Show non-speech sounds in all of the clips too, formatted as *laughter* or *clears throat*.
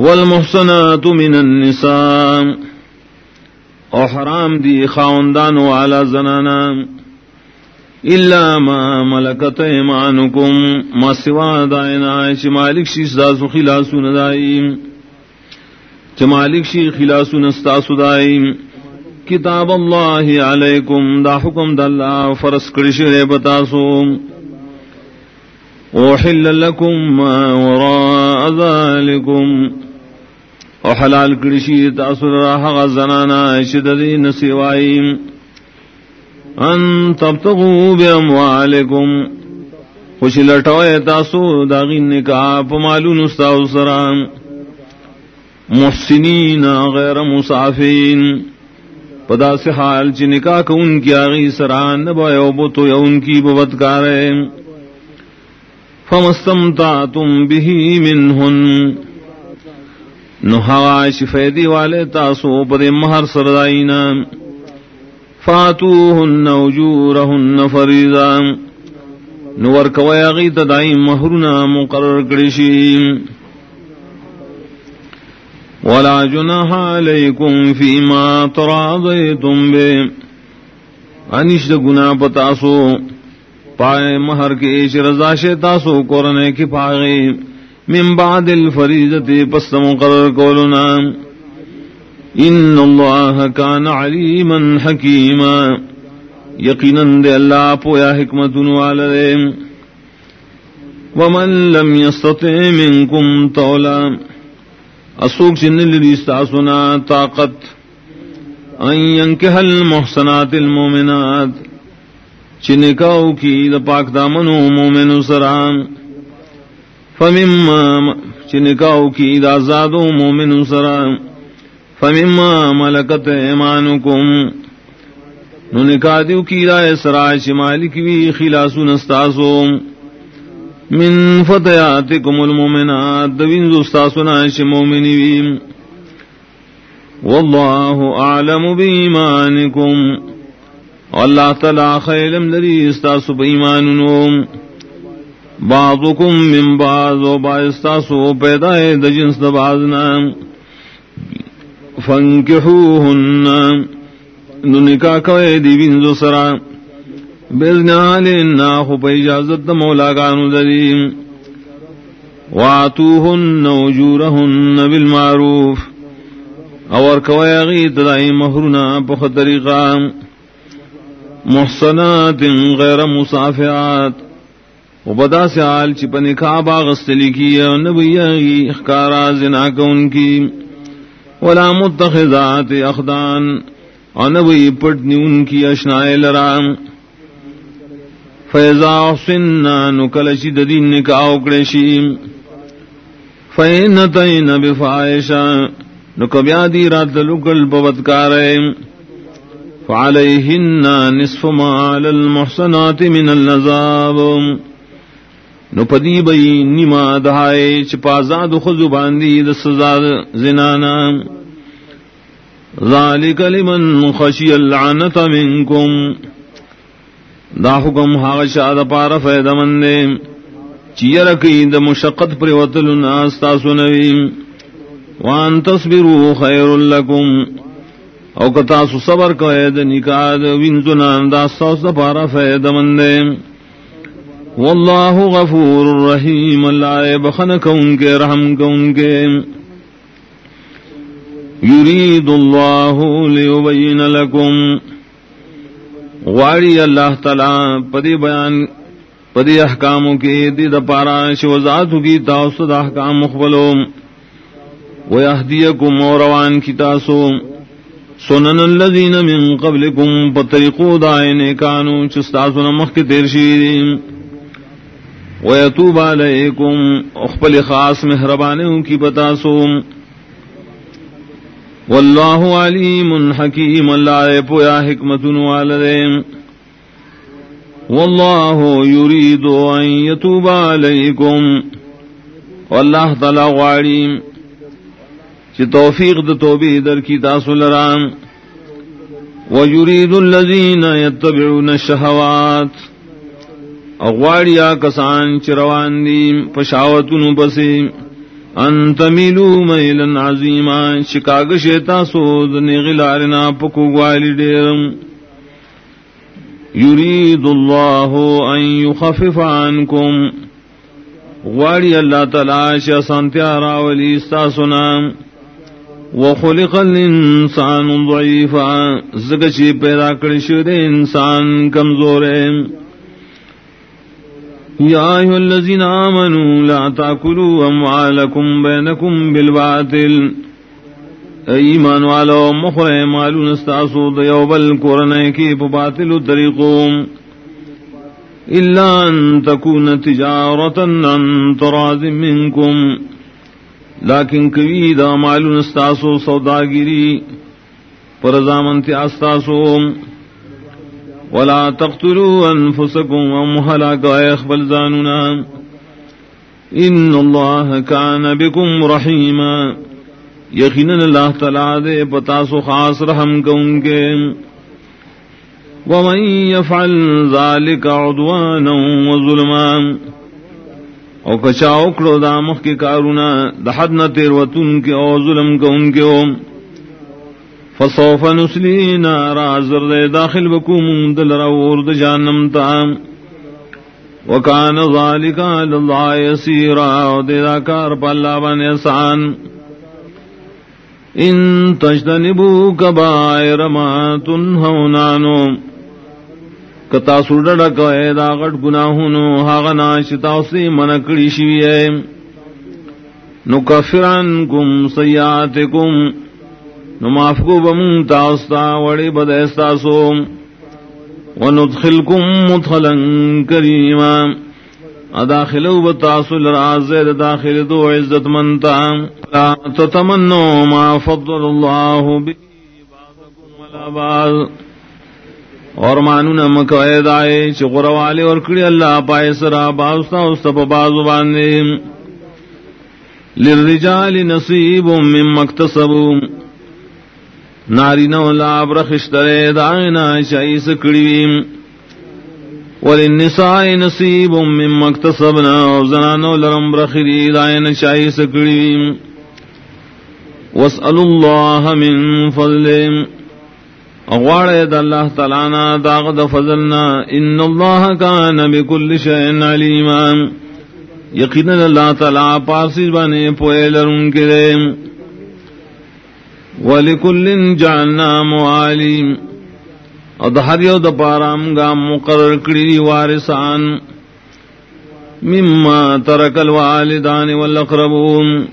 والمحصنات من النساء. او حرام دی خاوندان والا زنانا. الا ما ملکت ایمانکم. ما سوا دائنا چی مالک شیش داسو خلاسو ندائیم چی مالک شیش خلاسو نستاسو دائیم کتاب اللہ علیکم. دا حکم دا اللہ فرس کرش ریبتاسو وحل لکم ما وراء ذالکم. او حلال کرشی تاثر راہ زنانا شددی نسیوائی ان تبتغو بی اموالکم خوش لٹوئے تاسو داغین نکاح پمالون استاو سرام محسنین غیر مصافین پدا سے حال چی نکاح کو ان کی آغی سران نبا یوبتو یا ان کی ببتکارے فمستمتعتم به منہن نہوا شفیدی والے تاسو پر مہر سردائینا. فاتو ہن اجور ہن فریضا نور کوئی تدائی مہرنا مقرر کرشی ولا جناح علیکم فیما تراضیتم بے. انشد گنا پتاسو پائے مہر کے ایش رضا شیتاسو کورنے کی پاغی. من بعد الفریضت پس مقرر کولنا ان اللہ کان علیما حکیما یقینا دے اللہ پویا حکمت والدے ومن لم يستطع منكم طولا. اسوک چن لستاسنا طاقت. ان ينكح المحسنات المؤمنات. چنکاو کی دا پاک دامنو مومن سرام فمما چنکاو کی دا زادو مومن سرا. فمما ملکت ایمانکم. نو نکا دیو کی دا سرا شمالی کی بھی خلاسو نستاسو. من فتیاتکم المومنات. دوین زستاسو ناش مومنی بیم واللہ اعلم بیمانکم. واللہ تلا خیلم لدی استاسو بیماننوم بعضكم من بعض و باستاسو پیدا ہے د جنس د بعضنا. فانكحوهن. ننکا کوي دی وینځو سرا. بزنا لنا خو په اجازت د مولا غانو دلیم واتوهن وجورهن بالمعروف. اور کوي غي دای مہرنا په طریقہ. محصنات غیر مصافحات و بدا سے آل چپ نکاح باغستلی کی نبی اخکارا زنا کون کی۔ ولا متخذات اخدان اور نبی پٹنی ان کی اشنائے لرام فیضا حسنا نکلشی ددین نکاح اکڑشی۔ فین تین بفائشا نکبیا دی رات لکل ببتکارے فعلیہن نصف ما للمحسنات من النزاب نو پدی بئی نیما دہائے چپازاد خود باندی د سزا زنانا. ذالک لمن خشی اللعنت منکم. دا حکم حاغ شاد پار فید مندے. چیرکی دا مشقت پر وطل ناستا سنویم وان تصبرو خیر لکم. او کتاسو صبر کو اید نکاد وینزنان دا سوس دا پار فید مندے. واللہ غفور الرحیم اللہ بخن کون کے رحم کون کے یرید اللہ لیبین لکم. غاری اللہ تعالی پدی بیان، پدی احکاموں کی دید پارا شوزاتو کی تاؤسد احکام مخبلو ویہدیکم اوروان کی تاسو. سنن اللذین من قبلکم پتریقو دائنے کانو، چستاسو نمخ کی تیرشیدیم ویتوب علیکم اخبل خاص مہربانوں کی بتاسوم واللہ علیم حکیم، اللہ پویا حکمت والدیم واللہ یرید ان یتوب علیکم. واللہ تعالی غاریم چی توفیق د توبی در کی تاسو لرام ویرید الذین یتبعون الشہوات. اغواڑیا کسان چروان دی پشاوتن پسی ان تمیلو میلن عظیما، شکاگ شیتا سود نغلارنا پکو گوالی دیرم یرید اللہ ان یخفف عنکم۔ غواړي الله تعالی چې سنتیا راولي تاسو وخلق الانسان ضعيفا زګ چې پیدا کړی شو د انسان کمزور یا ایها الذين امنوا لا تاكلوا اموالكم بينكم بالباطل. ایمان والو مخره مالون استاسو د یو بل کورنۍ کې په باطل طریقو الا ان تكون تجارتا عن تراض منكم. لیکن کوي دا مالون استاسو سوداګری پر زامنتی استاسو ولا تقتلوا انفسكم ومهلاك اخبل زاننا. ان الله كان بكم رحيما. یقینا اللہ تعالی دے پتاسو خاص رحم کو ان کے. ومن يفعل ذلك عدوانا وظلما. او کچا اکڑو دا مخ کی کارونا دا حد نہ تیر وطن کے او ظلم کو ان کے اوم فصوف نسلی نارا زر دے داخل بکوم دل رور دا جانم تام وکان ذالکا للہ یسیرا دے دا کار پا اللہ بان احسان. ان تجتنبو کبائر ما تنہونانو کتا سوڈا کوئے دا غٹ گناہونو حاغنا ہاغنا شتاوسی منکڑی شویے نکفرانکم سیاتکم. نمافکو بمون تاوستا وڑی بدیستا بدیستاسو وندخلکم مدخلا کریما. اداخلو بتاسل رازر داخل دو عزت منتا. لا تتمنو ما فضل اللہ بی بعضکم ولا بعض. اور مانو نمک عید آئے چکر والے اور کڑی اللہ پائے سرا باستا اس بازو باندھے للرجال نصیب من مکتسب ناری نو لاب رخشترے دائنا شائیس کڑیم وللنساء نصیب من مکتسبنا وزنانو لرم رخری دائنا شائیس کڑیم واسأل اللہ من فضلیم اغوار دا اللہ تعالیٰ داغ دا فضلنا. ان اللہ کان بکل شئن علیما. یقینا اللہ تعالیٰ پارسی بانے پوئے لرن کے دے ولکل جعلنا موالیم او دا ہر یو دا پارام گا مقرر کری وارسان مما ترک الوالدان والاقربون.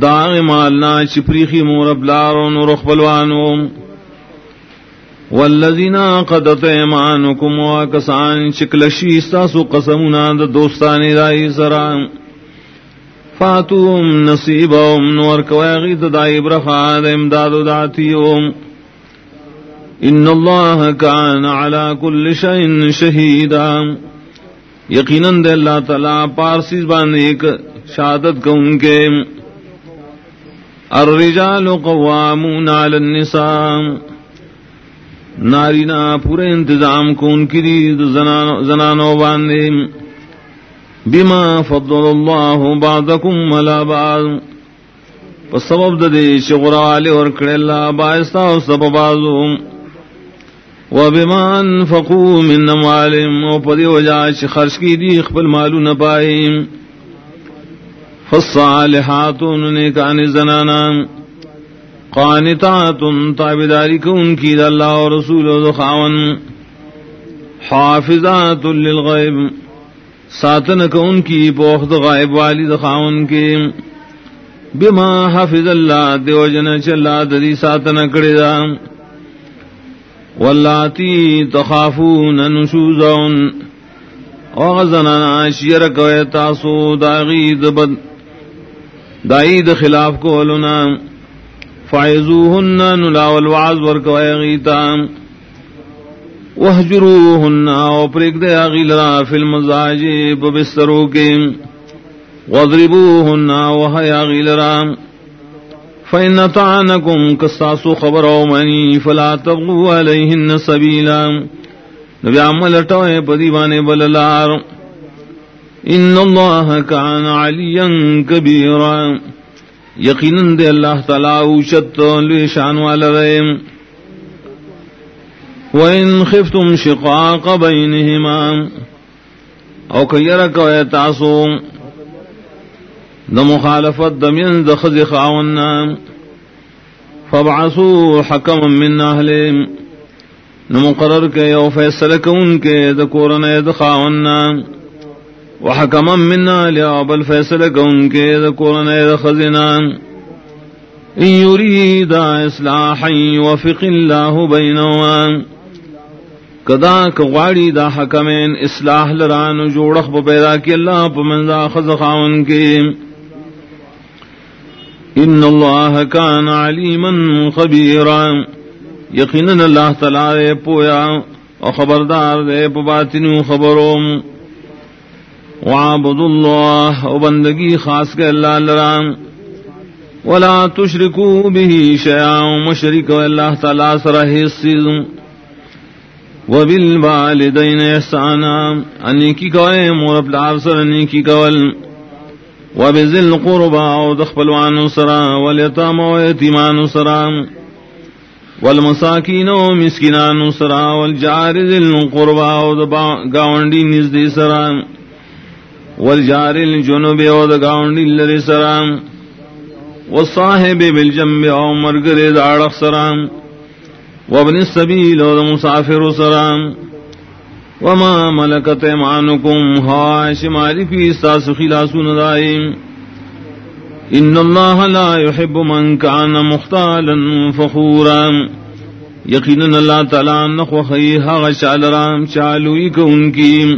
داغ مالنا چپریخی مورب لارون رخبلوانون والذین قدت ایمانکم وکسان چکلشی استاسو قسمنا دا دوستانی دائی سران. فاتوهم نصیبهم نور کویغی دا دائی برخاد امداد داتیهم ان اللہ کان علا کل شئن شہیدا یقینا دے اللہ تعالی پارسیز باندے ایک شہادت کو ان کے الرجال قوامون علی النساء. نارینا پورے انتظام کو ان کی دید زنانو باندے بیما فضل اللہ بعدکم علا بعض. پس سبب دے شغرال اور کڑے اللہ باعثتا و سبب بازو و بیما انفقو من نمالم و پدی وجہ چھ خرش کی دی اخبر مالو نپائیم فالصالحات انہوں زنانا. قانتات تابداری کو ان کی اللہ و رسول و خاون. حافظات للغیب. ساتن کو ان کی پوخت غائب والی خاون کے۔ بما حافظ اللہ دیو جن چلا ددی ساتن کڑے دا۔ واللاتی تخافون نشوزون۔ وغزنانا شیر کوئے تاسو داغید بد۔ دائید خلاف کو لنا فائزوهن نلاول وعظ ورکوائے غیتام وحجروهن او پریک دے آغیل را فی المزاج ببسترو کے وضربوهن او وحی آغیل را. فإن طعنكم كستاسو خبر او منی فلا تبغوا علیہن سبیلا نبی عمل اٹوئے پدیوانے بللار. ان اللہ کان علیا کبیرا یقیناً دے اللہ تعالی اوچت لوی شان والا رہے وَإِنْ خِفْتُمْ شِقَاقَ بَيْنِهِمَا، او کیر کو تاسو، د مخالفت دمین د خز خاون فبعثوا حکم من اهل نو مقرر کے یو فیصلہ کون کے د کورن د خاون وحکم من اهل، او بل فیصلہ کون کے د کورن د خزنا ان يريد اصلاحا يوفق الله بينهما کدا کغواڑی دا حکمین اصلاح لران جوڑخ پا پیدا کی اللہ پا منزا خزخاون کی ان اللہ کان علیما خبیرا. یقینا اللہ تعالی پویا او خبردار دے پا باطنو خبروم وعبد اللہ او بندگی خاص کے اللہ لران ولا تشرکو به شیعا مشرک اللہ تعالی سرہ حصیزم وبالوالدین احسانا انیکی کوئے مور پلار سر انیکی کول. وبذل قربا او دخپلوان سرا والیتام و یتیمان سرا. والمساکین و مسکنان سرا، والجار ذل قربا او گاونڈی نزدی سرا. والجار الجنوب او گاونڈی لری سرا. والصاحب بالجنب او مرگر دارخ سرا. وابن السبيل ومسافر سلام وما ملكت ايمانكم هاش مالك استاس خلاصون دائم ان الله لا يحب من كان مختالا فخورا. یقینا اللہ تعالی نخو خیها غشال رام چالوی کو ان کی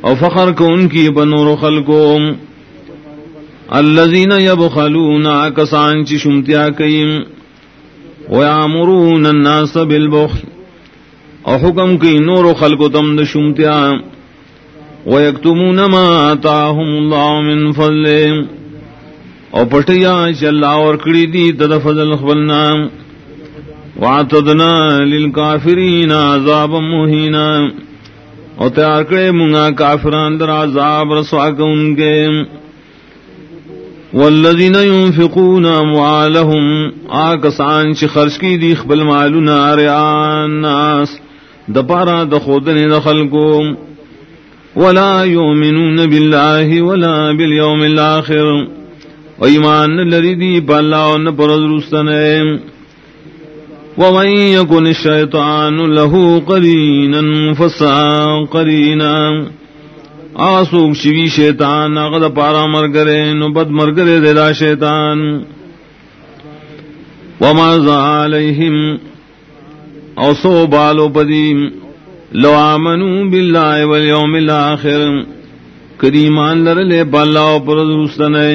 او فخر کو ان کی بنور خلقوں الذين يبخلون کسان چی شمتیا کئیم. ويامرون الناس بالبخل او حکم کی نور خلق تم دشمتیا ويكتمون ما آتاهم الله من فضل او پٹیا چلا اور کڑی دی تد فضل خبلنا وعتدنا للكافرين عذابا مهينا او تیار کرے منگا کافران در عذاب رسوا ان کے والذین ينفقون اموالهم آکسان چی خرچ کی دی خبل مالونا ریان ناس دپارا دخودن دخلکو ولا يؤمنون بالله ولا باليوم الاخر. و ایمان لری دی پالا و نپرز رستنے ومن يكن الشيطان له قرينا فسا قرينا آسوک شوی شیطان اغد پارا مرگرے نو بد مرگرے دیدا شیطان. وما علیہم، او سو بالو پدیم لو آمنو باللہ والیوم الاخر کریمان لرلے بالاو پر درستنے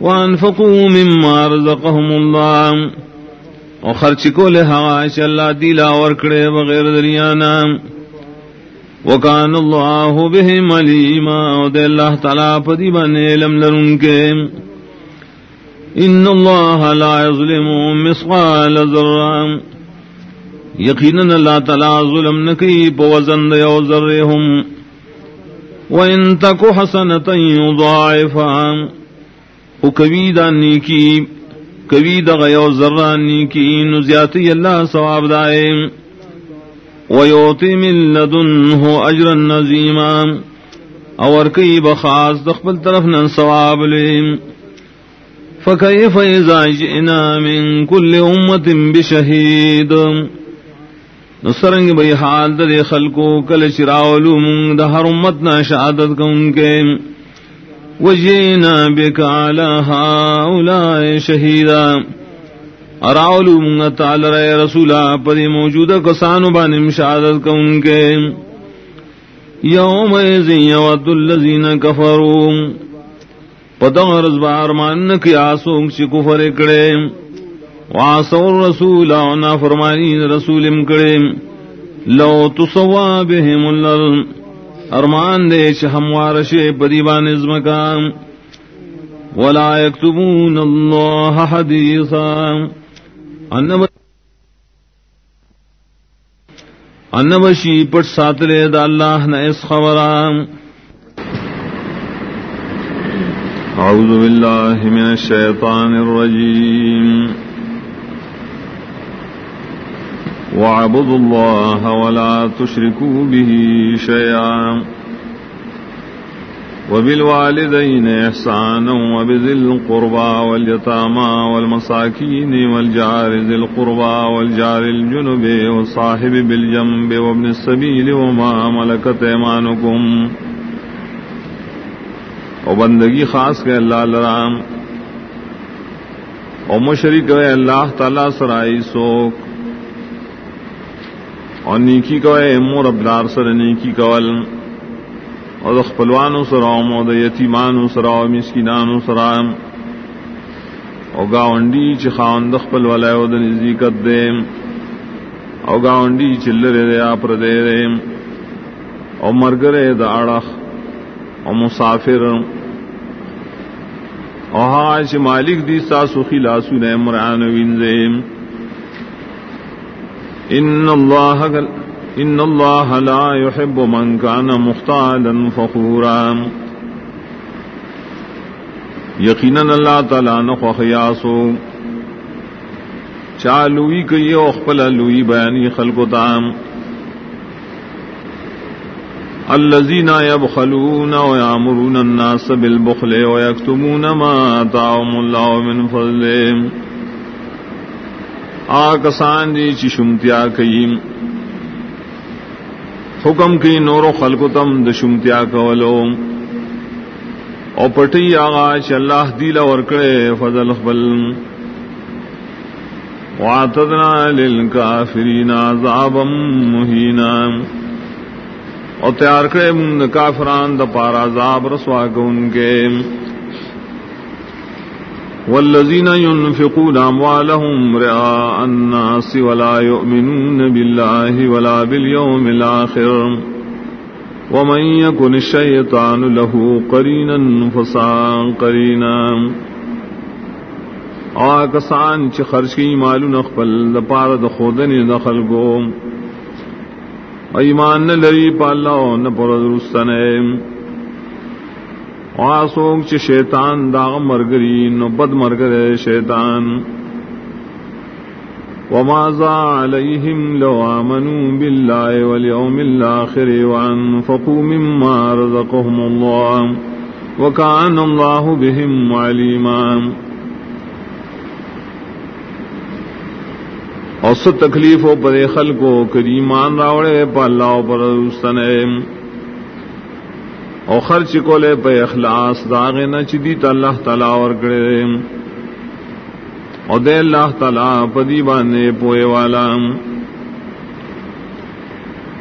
وانفقو مما رزقهم اللہ. او خرچ کو لے حواش اللہ دیلا ورکڑے بغیر دریانا وکان اللہ بہم علیما ودے اللہ تعالیٰ پدی بنے علم لرن کے۔ ان اللہ لا يظلم مسقال ذرام یقینا اللہ تعالیٰ ظلم نکی پوزن دیو ذرہم وَإِن تَكُ حَسَنَةً يُضَاعِفَهَا او کویدا نیکی کویدا غیو ذرہ نیکی نزیاتی اللہ ثواب دائم۔ ويوتي من لدنه أجرا نزيما اور کئی بخاص دخبل طرف نن ثواب لیم۔ فكيف إذا جئنا من كل أمة بشهيد۔ نصرنگ بھئی حال در خلقو، کل چراولو من دہر امتنا شہادت کن کے۔ وجینا بک علی هؤلاء شہیدا اراولو منگا تعالی رئے رسولا پدی موجودہ کسانو بانی مشاہدت کا ان کے یوم ایزی یود اللذین کفرو پتہ رزبار مان کی آسوک چی کفر اکڑے واسو رسولا ونا فرمانی رسول امکڑے لو تصوا بهم اللر ارمان دے چھ ہموارشے پدی بان ازمکان ولا يكتبون الله حديثا انبشی پٹ ساتلے دا اللہ نہ اس خبرام أعوذ بالله من الشيطان الرجيم واعبدوا الله ولا تشركوا به شيئا وبالوالدين إحسانا وبذي القربى واليتامى والمساكين والجار ذي القربى والجار الجنب والصاحب بالجنب وابن السبيل وما ملكت ايمانكم او بندگی خاص کے اللہ لرام. او مشرک ہے اللہ تعالی سرائی سوک. اور نیکی کو ہے مور ابدار سر نیکی کول اور خپلوانو سرام اور یتیمانو سراو مسکینانو سرام او گاونڈی چ خاوند خپل ولای او د نزدېکت دې او گاونڈی چلره دې اپ دې دې او مرګره د اړه او مسافر۔ او هاج مالک دی ساسو خلاصو نے مران وینزیم ان اللہ ان اللہ لا يحب من كان مختالا فخورا. یقینا اللہ تعالی نہ خیاسو چالوئی کئی او خپل لوئی بیانی خلق تام الذين يبخلون ويعمرون الناس بالبخل ويكتمون ما آتاهم الله من فضله آکسان دی جی چی شمتیا کئی حکم کی نور و خلق تم د کولو. او پٹی آغا چی اللہ دیل ورکڑے فضل خبل. وعتدنا للکافرین عذابا مہینا. اور تیار کرے من کافران دا پارا عذاب رسوا کو ان کے والذین ينفقون اموالهم رعاء الناس ولا يؤمنون بالله ولا باليوم الاخر ومن يكن الشيطان له قرينا فساء قرينا آکسان چھ خرچ کی معلوم اخبل دا پارا دا خودن دخل کو ایمان نہ لری پالا نہ پر درستن واسوک چ شیطان داغ مرگری، نو بد مرگر شیطان. وما ذا عليهم لو آمنوا بالله واليوم الآخر وأنفقوا مما رزقهم الله وكان الله بهم عليما اور سو تکلیف ہو پرے خل کو کریمان راوڑے پا اللہ پر سنے. اور خرچ کو لے پہ اخلاص داغ نہ چدی تا اللہ تعالی اور گڑے اور دے اللہ تعالی پدی بانے پوئے والا۔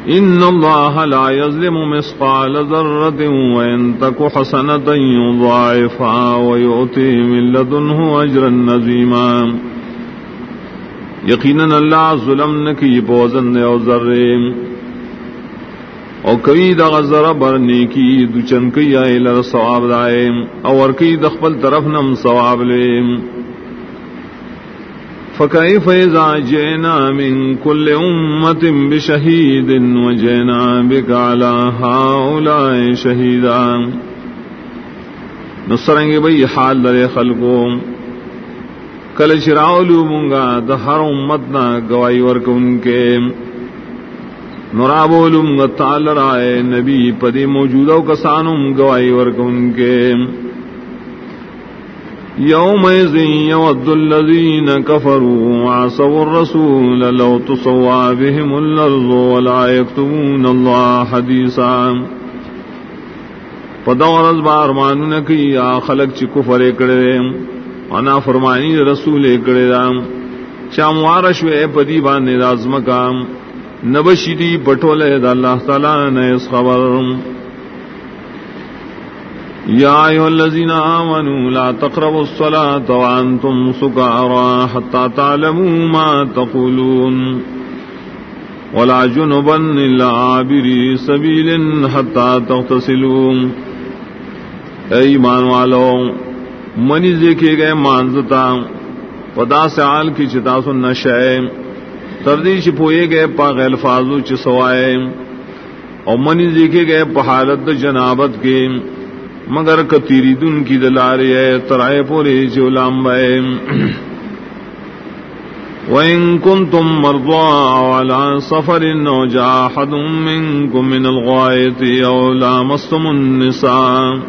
ان اللہ لا يظلم مثقال ذرة وان تك حسنة يضاعفها ويؤتي من لدنه اجرا عظيما یقیناً اللہ ظلم نہ کی بوزن او ذرے۔ او کئی دا ذرا برنے کی دچن کئی آئے لر ثواب دائے اور کئی دخبل طرف نم ثواب لے. فكيف إذا جئنا من كل أمة بشهيد وجئنا بك على هؤلاء شهيدا نصرنگے بھئی حال در خلقوں کل چراولو مونگا د ہر امت نہ گوائی ورک ان کے. نرابولو منگا تال رائے نبی پدی موجودہ کسانم گوائی ورک ان کے۔ یوم یود الذین کفروا وعصوا الرسول لو تسوا بهم الارض ولا يكتمون الله حدیثا۔ پدور از بار مانو نکی یا خلق چی کفر اکڑے انا فرمانی رسول کڑے رام چام وارش وے پدی باندې لازم کام نبشدی پټولے د الله تعالی نے اس خبر۔ یا ایها الذین آمنوا لا تقربوا الصلاة وانتم سکارى حتى تعلموا ما تقولون۔ ولا جنبا الا عابري سبيل حتى تغتسلوا ایمان والوں منی دیکھے گئے مانزتا۔ پدا سے آل کی چتا سن نشے تردی چپوئے گئے پا غیل فازو چ سوائے۔ اور منی دیکھے گئے پہالت جنابت کے۔ مگر کتیری دن کی دلارے ترائے پورے جو لامبائے وإن كنتم مرضى على سفر أو جاء أحد منكم من الغائط أو لامستم النساء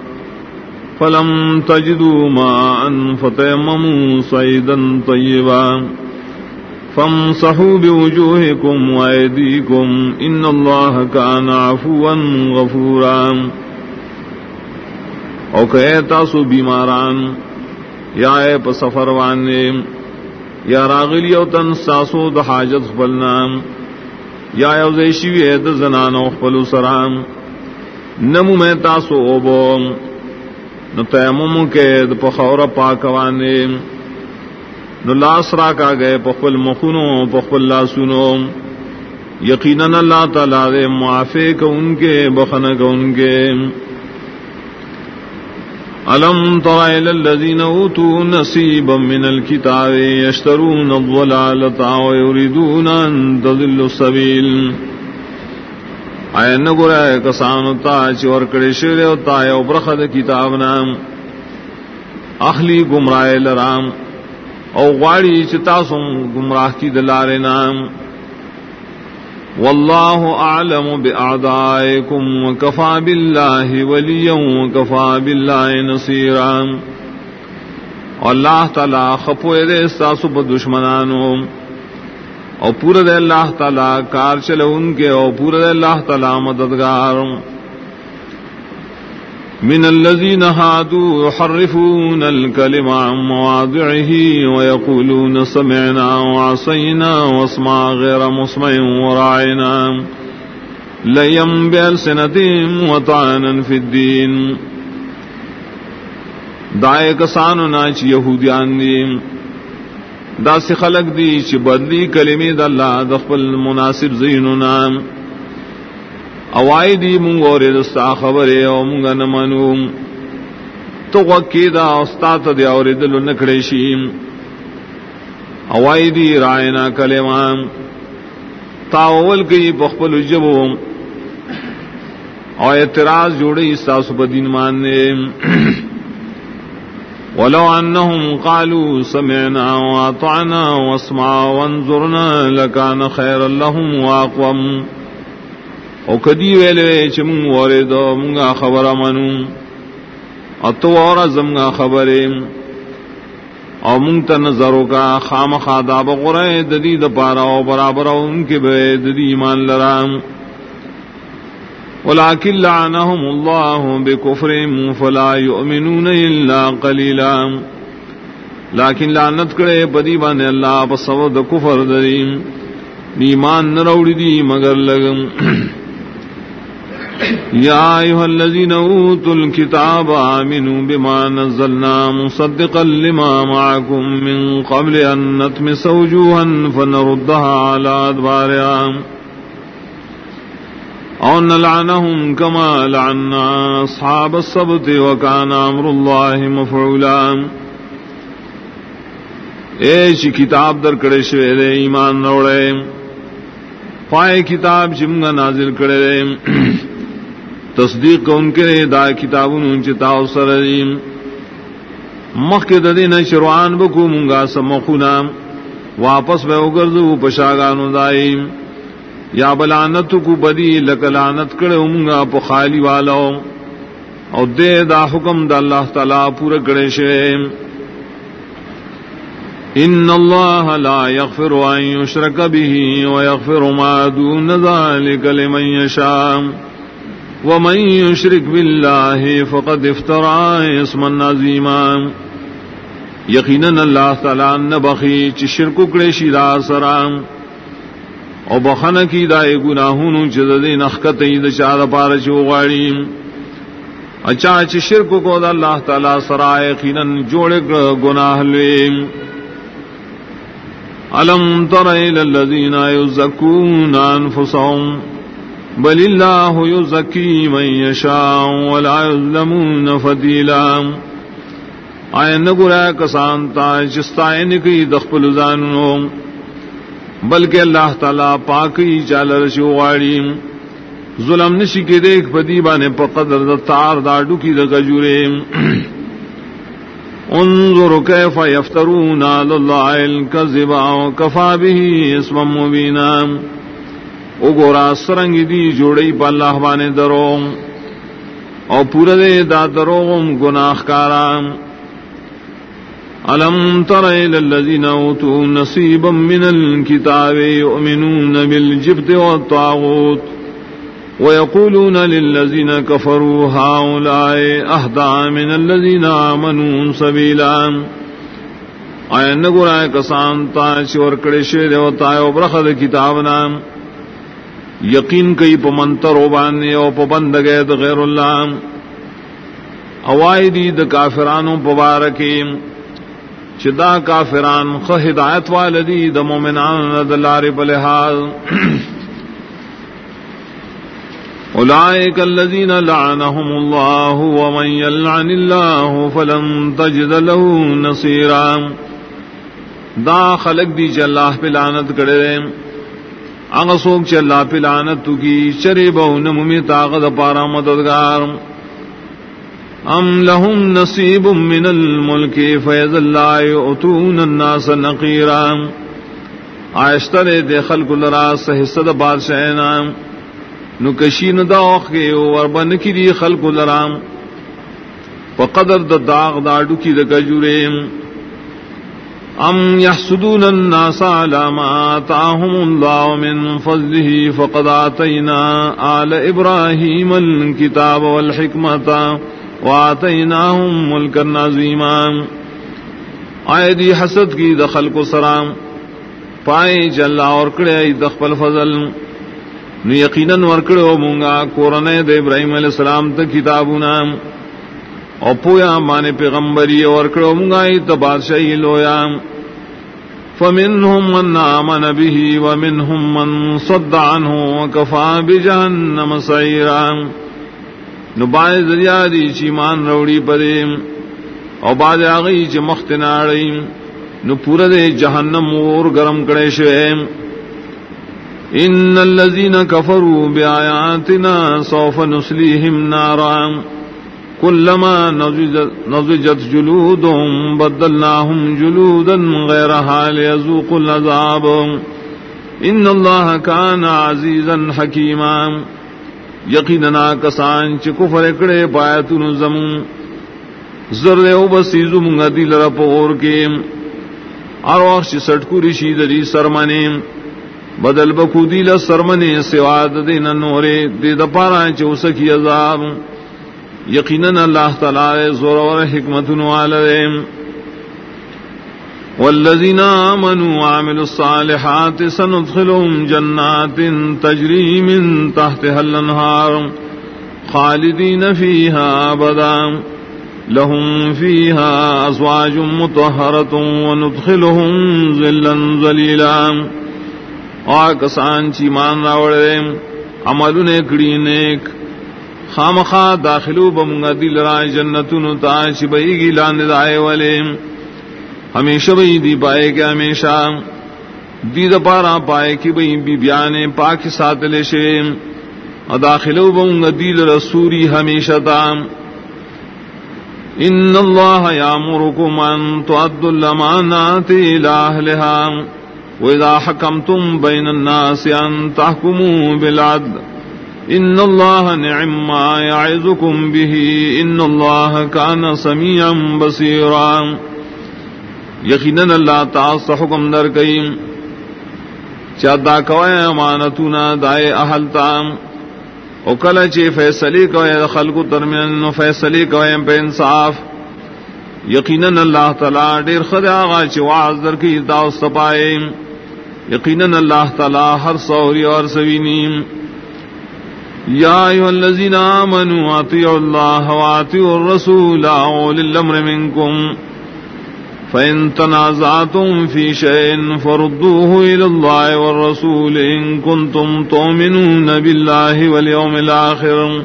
فلم تجدوا ماء فتيمموا صيدا طيبا۔ فامسحوا بوجوهكم وأيديكم إن الله كان عفوا غفورا. او کہ تاسو بیماران، یا اے پا سفر وانے، یا راغلی او تن ساسو د حاجت خپلنا یا یو زیشی وی د زنان او خپل سرام نمو میں تاسو او بو نو تیمم کې د پخور پاکوانے نو لاس را کا گئے پخل مخونو پخل لاسونو۔ یقینا اللہ تعالی دے معافی کو ان کے بخن کو ان کے۔ ألم تر إلى الذين أوتوا نصيبا من الكتاب يشترون الضلالة ويريدون أن تضلوا السبيل آیا نگو رائے کسانو تا چی ورکڑی شیرے و تا یو برخد کتاب نام۔ اخلی گمراہ لرام۔ او غاڑی چی تاسم گمراہ کی دلار نام واللہ اعلم باعدائکم وکفا باللہ ولیا وکفا باللہ نصیرا اللہ تعالی خپوئے دے استاسو پا دشمنانو او پورا دے اللہ تعالی کار چلے ان کے او پورا دے اللہ تعالی مددگاروں من الذين هادوا يحرفون الكلم عن مواضعه ويقولون سمعنا وعصينا واسمع غير مسمع وراعنا ليم بألسنتهم وطعنا في الدين. دائے کسانو ناچ یہودیان دی. دا سی خلق دی چی بدلی کلمی دا اللہ دخپل مناسب زینو نام اوائی دی منگو ردستا خبرے او منگا نمانو. تو غکی دا استات دی اور دلو نکڑے شیم. اوائی دی رائنا کلمان تاول کی بخبل جبو. او اعتراض جوڑی استاسو پا دین ماننے. ولو انهم قالوا سمعنا واطعنا واسمع وانظرنا لكان خيرا لهم واقوم او کدی ویلے چ من وره دو منگا خبر منو اتو اور زمگا خبرے۔ او من ته نظر کا خام خادا بغره ددی د پارا او برابر ان کے بے، ددی ایمان لرام ولكن لعنهم الله بكفرهم فلا يؤمنون الا قليلا لیکن لعنت کرے، بدی بان اللہ پس د کفر دریم ایمان نہ روڑی دی مگر لگم۔ يا أيها الذين أوتوا الكتاب آمنوا بما نزلنا مصدقا لما معكم من قبل أن نتمس وجوها فنردها على أدبارها. أو نلعنهم كما لعنا أصحاب السبت وكان أمر الله مفعولا. ایش کتاب در کڑے شوے دے، ایمان نوڑے. پائے کتاب جمگا نازل کڑے تصدیق کو ان کے دا کتاب چتا سریم مخ کے ددی نہ شروعان بکو، منگا سمخنا واپس میں اگردو پشاگانو دائیم یا بلانت کو بدی لکلانت کڑے منگا پخالی والا۔ او دے، دا حکم دا اللہ تعالی پورا کڑے شیم ان اللہ لا يغفر ان يشرك به ويغفر ما دون ذلك لمن يشاء ومن يشرك بالله فقد افترى اسما عظيما. یقینا اللہ تعالی نہ بخی چ شرک کڑے شیرا سرام او بخن کی دائے گناہوں چ دے نخکت اید چار پار چ غاڑی اچا چ شرک کو دا اللہ تعالی سرا یقینا جوڑ گناہ لے الم تر الى الذين يزكون انفسهم؟ بل اللہ یزکی من یشاء ولا یظلمون فتیلا۔ آئے نگرا کسان تا چستائن کی دخپل زانو بلکہ اللہ تعالی پاکی چال رشو غاڑی ظلم نشی کے دیکھ پدی بانے پا قدر دا تار دا ڈکی دا گجورے انظر کیف یفترون آل اللہ الكذبا وکفا به اسم مبینام مبینا اگورا سرنگ دی جوڑی پا اللہ بانے درو او پورا دے دا دروغم گناہ کارام ألم تر إلى الذين أوتوا نصيبا من الكتاب يؤمنون بالجبت والطاغوت. ويقولون للذين كفروا هؤلاء أهدى من الذين آمنوا سبيلا آیا نگور آئے کسان تا شور کڑے شیر و تایو برخد کتاب نام یقین کئی پا منتر و او پا بندگے دا غیر اللہ. اوائی دی دا کافرانو پا بارکیم چدا کافران خ ہدایت والدی د مومنان دلار بلحاظ اولئک الذین لعنهم الله ومن يلعن الله فلن تجد له نصيرا دا خلق دی چې الله په لعنت کړي هغه څوک چې الله په لعنت کی چرې به نمو طاقت پارا مددگار. ام لهم نصیب من الملک فیض اللہ اتون الناس نقیرا. آئشتر دے خلق لرا سحصد بادشاہنا نکشین دا اوخی وربن کی دی خلق لرا. فقدر دا داغ دا ڈکی دا گجوریم ام يحسدون الناس على ما آتاهم الله من فضله فقد آتينا آل إبراهيم الكتاب والحكمة واتیناہم ملکا نظیما آئے دی حسد کی دخل کو سرام پائے جلا اور کڑے دخل فضل۔ نو یقیناً ورکڑے ہو مونگا کورنے دے ابراہیم علیہ السلام تک کتابنا او پویا مانے پیغمبری ورکڑے ہو مونگا تا بادشاہی لویا۔ فمنهم من آمن به ومنهم من صد عنه وكفى بجهنم سعيرا نو بائے ذریعہ دی چی مان روڑی پدے او بعد آگئی چی مخت ناڑی۔ نو پورا دے جہنم اور گرم کڑے شوے ان الذين كفروا بآياتنا سوف نسليهم نارا۔ كلما نضجت جلودهم بدلناهم جلودا غيرها ليذوقوا العذاب. ان الله كان عزيزا حكيما. یقینا کسان چ کفر کڑے پایتون زمون. زر او بسی زمون دل رپ اور کے ارواش سٹکو رشی دری سرمنے بدل بکو دیل سرمنے سواد دین نورے. دے دپارا چوسکی عذاب. یقینا اللہ تعالی زور اور حکمت والے والذين آمنوا وعملوا الصالحات سندخلهم جنات تجري من تحتها الأنهار خالدين فيها أبدا۔ لهم فيها أزواج مطهرة وندخلهم ظلا ظليلا آکسان چی مان راوڑے۔ عملو نیکڑی نیک۔ خامخا داخلو بمگا دل را جنتون تا چی بیگی لاندائے والیم ہمیشہ بھئی دی پائے کہ ہمیشہ دی پارا پائے کہ بھئی بی بیانے پاک ساتھ لے شے داخلو بونگ دیل رسوری ہمیشہ تام ان اللہ یامرکم ان تعد الامانات الہ وإذا حكمتم بين الناس أن تحكموا بالعدل. إن الله نعم ما يعظكم به إن الله كان سميعا بصيرا یقیناً اللہ تعالی حکم در کئیم چادا کوئے امانتنا دائے اہل تام۔ او کل چی فیصلی کوئے خلق ترمین فیصلی کوئے پہ انصاف۔ یقیناً اللہ تعالی دیر خد آغا چی وعز در کی داو سپائے یقیناً اللہ تعالی ہر سوری اور سوینیم یا ایوہ الذین آمنوا آتیعوا اللہ وآتیعوا الرسول اول الامر منکم فإن تنازعتم في شيء فردوه إلى الله والرسول إن كنتم تؤمنون بالله واليوم الآخر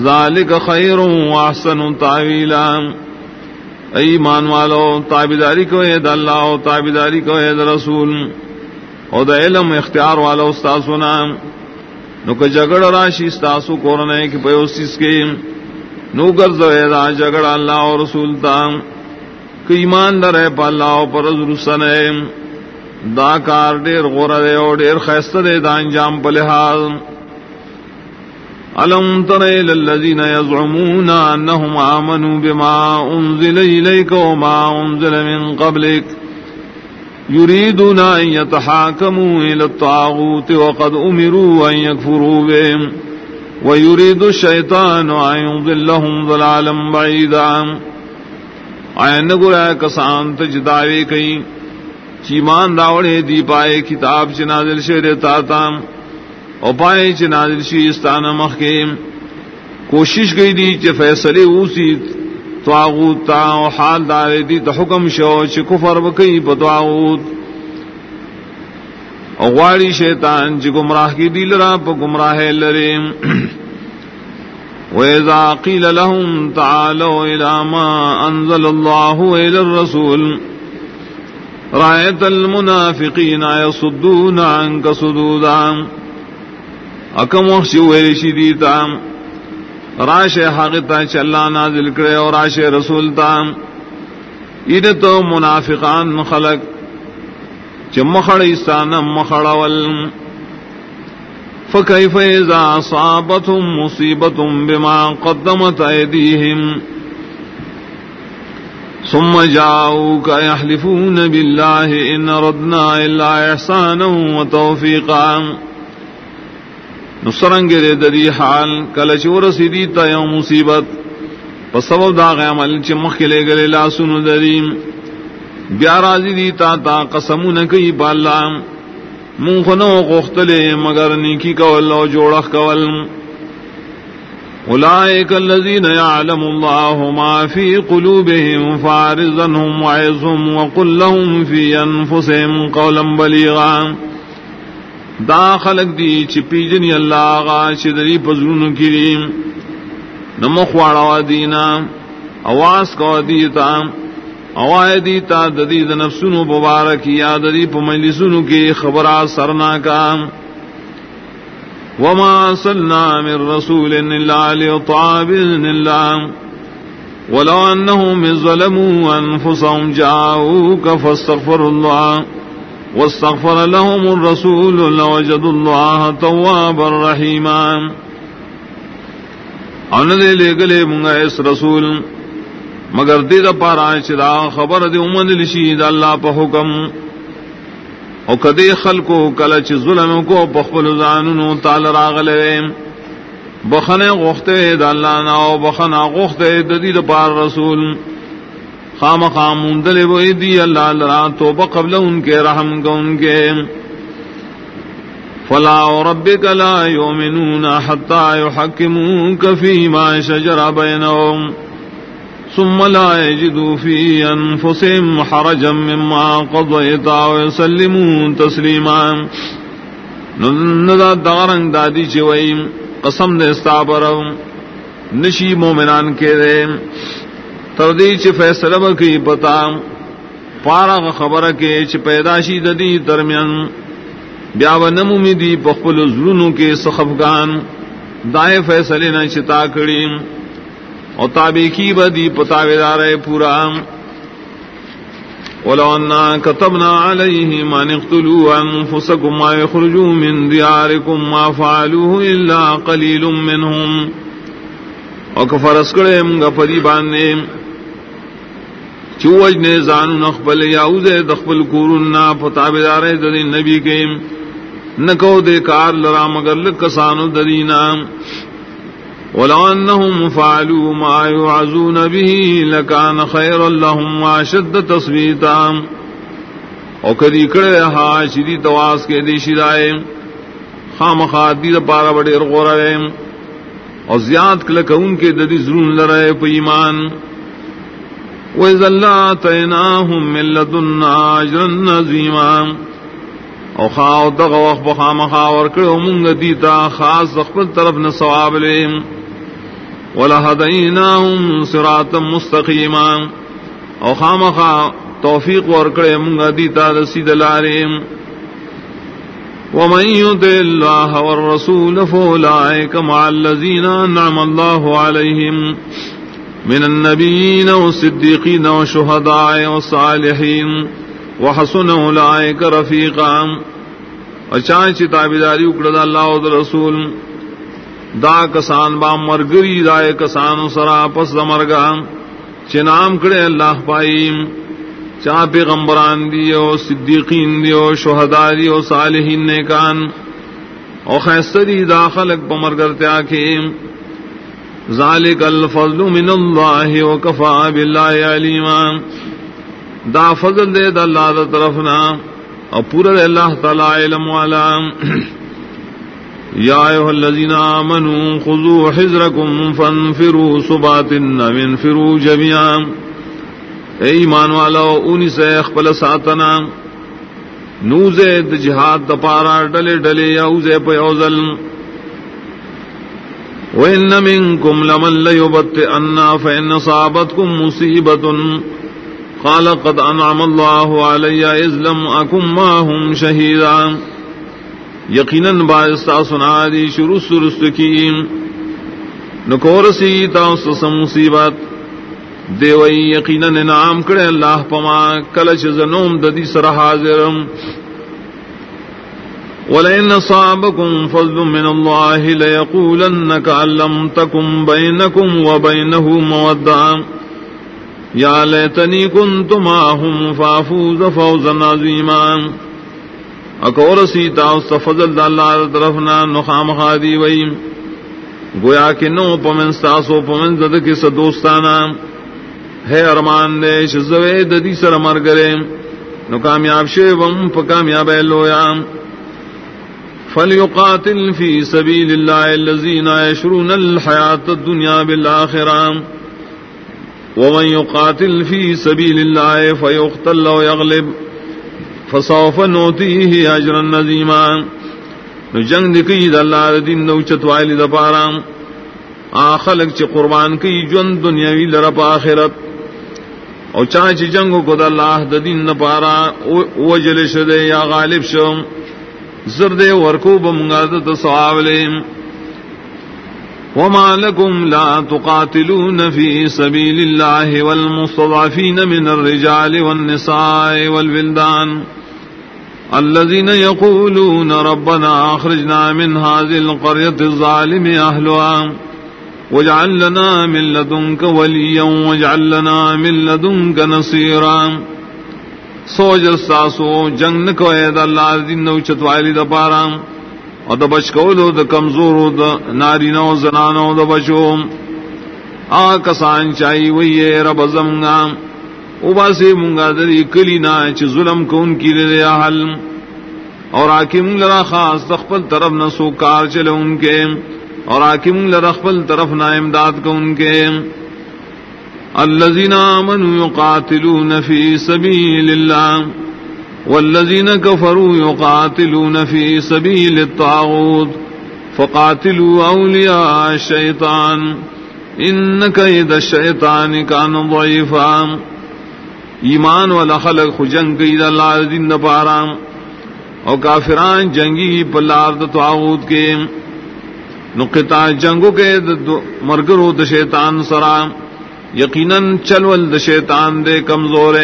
ذلك خير وأحسن تعويلا ایمان والو تابداری کو اید اللہ و تابداری کو اید رسول او علم اختیار والو استاسونا نو کہ جگڑ راشی ستاسو کورنے کی پیوسیس کے نو گرزوے دا جگڑ اللہ و رسول تا. کہ ایمان در ہے پا اللہ و پر رسن ہے دا کار دیر غور دے اور دیر خیست دے دا انجام پا لحاظ. علم تر الذين يزعمون انهم امنوا بما انزل اليك وما انزل من قبلك يريدون ان يتحاكموا الى الطاغوت وقد امروا ان يكفروا به ويريد الشيطان ان يضلهم ضلالا بعيدا عین گرا کسان تجداوی کئی چیمان داوڑے دی پائے کتاب چنازل شیر تاتام او پائے چ نازل شی استان مخ کوشش گئی دی چ فیصلے اوسی طاغوت تا او حال دار دی تو حکم شو چ کفر وکئی بتواغوت او غواړي شیطان چې گمراه کی دی لرا، په گمراه لری *clears throat* وَإِذَا قِيلَ لَهُمْ تَعَالَوْا إِلَى مَا أَنزَلَ اللَّهُ وَإِلَى الرَّسُولِ رَأَيْتَ الْمُنَافِقِينَ يَصُدُّونَ عَنكَ صُدُودًا. اکم وقت ویلی شی دیتا راش حقتا چلا نازل کرے اور راش رسول تا۔ اید تو منافقان خلق چ مخڑ استان مخڑ ول فكيف اذا اصابتهم مصيبه بما قدمت ايديهم ثم جاءوك يحلفون بالله ان ردنا الا احسانا وتوفيقا نسرنگ دے ددی حال کل چور سیدی تا یو مصیبت. پسب دا عمل چ مخلے گلے لا دریم بیا راضی دی تا تا قسم نکی بالا. من خنو غختلے مگر نیکی کول او جوڑخ کول. اولئک الذین یعلم الله ما فی قلوبهم فارزنهم وعظهم وقل لهم فی انفسهم قولا بلیغا. دا خلق دی چی پیجنی اللہ آغا چی دری پزرون کریم نمخوارا دینا، آواز کو دیتا اوائے دیتا ددی ددید نفسنو ببارک یا دری پا مجلسنو کی خبرہ سرنا کا. وما صلنا من رسول اللہ لطاع بذن اللہ ولو انہم ظلموا انفسهم جاؤوک فاستغفر اللہ واستغفر لهم الرسول لوجدوا الله توابا رحيما. ان دے لے گلے منگا اس رسول، مگر دے دا پارا چدا خبر دے امن لشی دا اللہ پا حکم. او کدے خلقو کلچ ظلم کو بخبل زاننو تال راغلے بخنے غختے دا اللہ ناو، بخنا غختے دا دی دا پار رسول. خام خام دل وہ دی اللہ لرا تو قبل ان کے رحم کو ان کے۔ فلا ربك لا يؤمنون حتى يحكموك فيما شجر بينهم ثم لا يجدوا في أنفسهم حرجا مما قضيت ويسلمون تسليما ندا دغرنگ دادی چوئی قسم دے استابرم نشی مومنان کے دے۔ تردی چ فیصلہ بکی پتا پارا خبر کے چ پیداشی ددی درمیان بیا و نمومی دی پخپل زلونو کے سخفگان دائیں فیصلے نہ چتا کڑی اور تابے کی بدی پتاویدار پورا ولو أنا كتبنا عليهم أن اقتلوا أنفسكم ما يخرجوا من دياركم ما فعلوه إلا قليل منهم وكفر اسكرهم غفدي بانهم چوج نے زان نخبل یاؤز دخبل کورن نا فتابدار ددی نبی کے نکو دے کار لرا مگر لکسان ددینا ولو انهم فعلوا ما يعزون به لكان خيرا لهم واشد تصويتا او کدی کڑے ہا شدی تواس کے دی شدائے خام خادی دا پارا بڑے رغورے اور زیاد کلک ان کے ددی ضرور لرائے پہ ایمان وَإِذَا لَّاتَيْنَاهُم مِّن لَّدُنَّا أَجْرًا عَظِيمًا او خاو دغه وخت خامخا مونږ دي تا خاص خپل طرف نه ثواب لیم ولا صراطا مستقيما. او خامخا توفیق ور مونږ دي تا د سید لارې. ومن يطع الله والرسول فأولئك مع الذين أنعم الله عليهم من النبيين والصديقين والشهداء والصالحين وحسن أولئك رفيقا. اچانچ تابداری اکڑد اللہ و رسول. دا کسان با مرگری دائے کسان سرا پس دا مرگا. چنام کڑے اللہ پائیم چا پیغمبران دیو، صدیقین دیو، شہداء دیو، صالحین نیکان. او خیستری داخلق پمرگر تیاکیم ذالک الفضل من اللہ وکفا باللہ علیما دا فضل دے دا اللہ دا طرفنا او پورا دے اللہ تعالی علم والا. یا ایوہ الذین آمنوا خضو حضرکم فانفروا صباتن منفروا جميعا. اے ایمان والا، اونی سے اخبل ساتنا. نوزے دا جہاد دپارا ڈلے ڈلے یا اوزے پہ اوزل. وَإِنَّ مِنكُمْ لَمَن لَيُبَطِّئَنَّ فَإِنَّ صَابَتْكُم مُّصِيبَةٌ قَالَ قَدْ أَنْعَمَ اللَّهُ عَلَيَّ إِذْ لَمْ أَكُن مَّعَهُمْ شَهِيدًا یقیناً باعث سنا دی شروع سرست کی نکورسی تاؤس مصیبت۔ دیوئی یقینا انعام کرے اللہ پما، کلچ زنوم ددی سر حاضرم۔ ولئن صابكم فضل من الله ليقولن كأن لم تكن بينكم وبينه مودع. يا ليتني كنت معهم فافوز فوزا عظيما. اکور سیتا فضل اللہ طرفنا نخام خادی وئی. گویا کہ نو پمن ساسو پمن زد کے سدوستانہ ہے ارمان دے شزوے ددی سر مر گرے. نو کامیاب شیوم پا کامیاب لویا. فلیقاتل فی سبیل اللہ اللذین یشرون الحیات الدنیا بالآخرہ ومن یقاتل فی سبیل اللہ فیقتل و یغلب فصوف نوتیه اجرا نظیما نو جنگ دکی دا اللہ دین نو چتوائی دا پارا۔ آخلق چی قربان کی جن دنیاوی لرپ آخرت۔ او چاچ جنگ کو دا اللہ دا دین نپارا وجل شدے یا غالب شم۔ زرد ورکو بمگاد سواب لیم وما لكم لا تقاتلون في سبيل الله والمستضعفين من الرجال والنساء والولدان. الذين يقولون ربنا أخرجنا من هذه القرية الظالم أهلها واجعل لنا من لدنك وليا واجعل لنا من لدنك نصيرا. سوج ساسو جنگ نکو اے دا اللہ دین نو چتوالی دا پارا او دا بچ کولو دا کمزورو دا ناری نو، زنانو دا بچو. آ کسان چاہی وی اے رب زمگا. او باسی منگا دری کلی نا چی ظلم کون کی لے حل. اور آکی منگ لرا خاص تخپل طرف نسو کار چلے ان کے. اور آکم لرخبل طرف نا امداد کو ان کے. الذين آمنوا يقاتلون في سبيل الله والذين كفروا يقاتلون في سبيل الطاغوت فقاتلوا أولياء الشيطان إن كيد الشيطان كان ضعيفا ایمان والا خلق خو جنگ کی دا اللہ دین دا پارا اور کافران جنگی پلار دا تعاوت کے نقطہ جنگو کے مرگرو د شیطان سرا یقیناً چلول د شیطان دے کمزور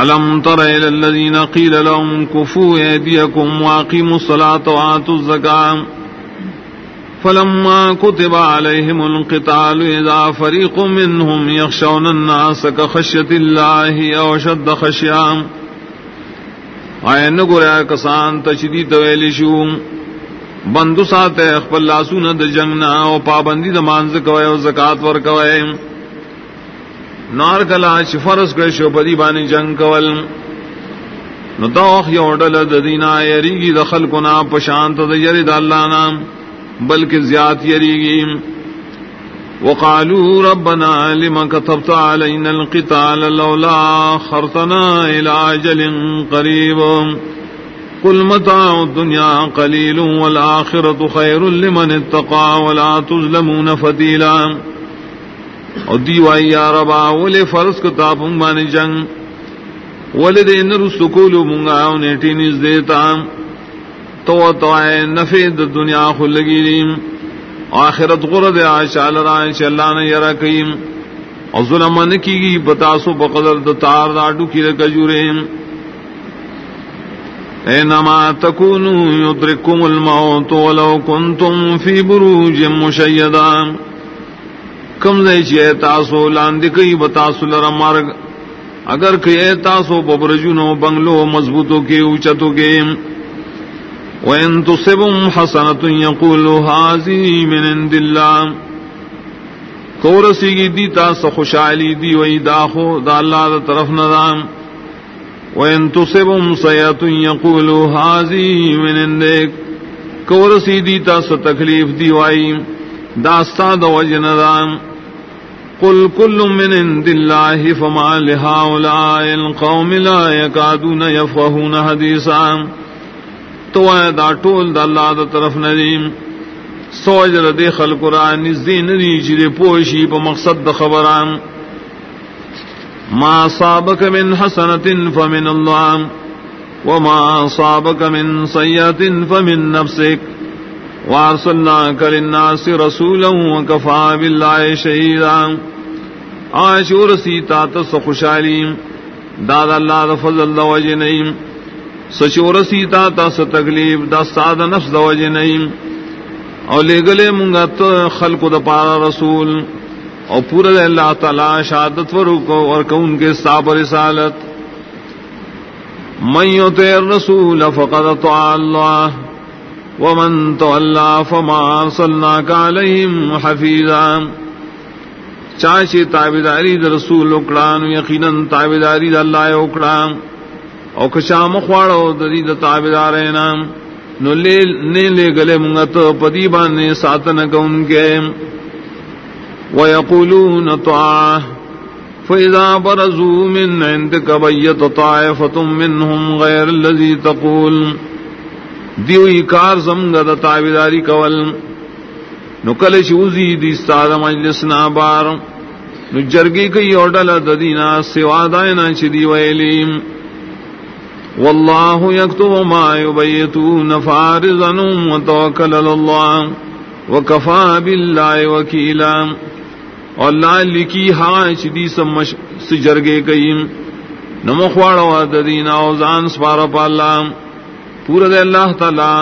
علم تر الى الذين قيل لهم كفوا ايديكم واقيموا الصلاه واتوا الزكاه فلما كتب عليهم القتال اذا فريق منهم يخشون الناس كخشيه الله او شد خشيام عین گرا کسان تشدید ویلی شوم بندو سات اخبل لاسون د جنگنا او پابندی د مانز کوي او زکات ور کوي نار کلا چې فرض شو بدی باندې جنگ کول۔ نو دا اخ یو ډل د دینا یریږي د خلکو نا په شانت د یری د الله نام بلکې زیات یریږي وقالوا ربنا لما كتبت علينا القتال لولا خرتنا الى اجل قريب قل متاع الدنيا قليل والآخرة خير لمن اتقى ولا تظلمون فتيلا. او دیوائی یا ربا ولی فرض کتاب مانی جنگ ولی ولد نر سکولو منگا نیٹی نز دیتا۔ تو تو آئے نفی د دنیا خلگی دیم آخرت غرد آشال رائے اللہ نے یرا کیم اور ظلم نکی گی، بتاسو بقدر د تار داڈو کی رکجوریم اینما تکونو یدرکم الموت ولو کنتم فی بروج مشیدہ کم دے چیئے تاسو لاندی کئی بتاسو لرمارگ اگر کہ تاسو ببرجنو بنگلو مضبوطوں کے اونچتوں کے. وَإِن تُصِبُمْ حَسَنَةٌ يَقُولُ هَذِهِ مِنْ عِنْدِ اللَّهِ. کورسی گی دیتا سخوشالی دی وی داخو دا اللہ دا طرف ندام وَإِن تُصِبُمْ سَيَةٌ يَقُولُ هَذِهِ مِنْ عِنْدِكَ. کورسی دیتا ستکلیف دی وی داستا دا وجہ ندام قل كل من عند الله فما لهؤلاء القوم لا يكادون يفقهون حديثا. تو دا ټول د الله د طرف ندیم سوج ردی خلق را نزدین ری چې جی پوشی په مقصد د خبران. ما صابك من حسنة فمن الله، وما صابك من سيئة فمن نفسك. وارسلناك للناس رسولا وكفى بالله شهيدا. آشور سیتا تس خوشحالی، داد اللہ دا فضل دا وجہ نئیم سچور سیتا تس تکلیف دا ساد نفس دا وجہ نئیم اور لے گلے منگا خلق دا پارا رسول. اور پورا اللہ تعالی شہادت ورکو اور کون کے صاحب رسالت۔ من یطع الرسول فقد طاع اللہ، ومن تولى فما ارسلناك عليهم حفيظا چاچے تابیداری د رسول اکڑان، یقیناً تابیداری د اللہ اکڑان۔ او کشام خواڑو دری د تابیدار نام نو لے نے لے گلے منگت پدی بانے ساتن کون کے۔ ویقولون طاع فإذا برزوا من عندك بيت طائفة منهم غير الذي تقول دیوی کار زمگا دا تابیداری کول۔ نو کل چوزی دی استاد مجلس نا بار نو جرگی کئی اوڈل ددینا سوا دائنا چدی ویلیم واللہ یکتب ما یبیتون فارزن وتوکل اللہ، وکفا باللہ وکیلا اللہ لکی ہاں چدی سمش سجرگے کئی نمخواڑا ددینا اوزان سپارا پا اللہ. پورا دے اللہ تعالی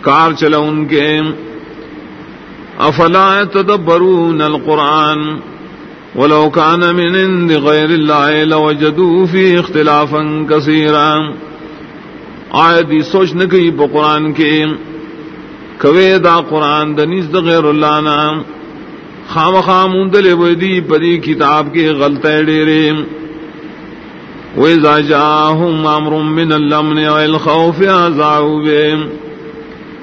کار چلا ان کے. افلا تدبرون القرآن. ولو كان من عند غير الله لوجدوا فيه اختلافا كثيرا آیت دی سوچ نہ کی پا قرآن کے. کوے دا قرآن دنیز دا غیر اللہ نام. خام خام اندلے پری کتاب کے غلطے ڈیرے۔ وَإِذَا جَاءَهُمْ أَمْرٌ مِّنَ الْأَمْنِ وَالْخَوْفِ أَذَاعُوا بِهِ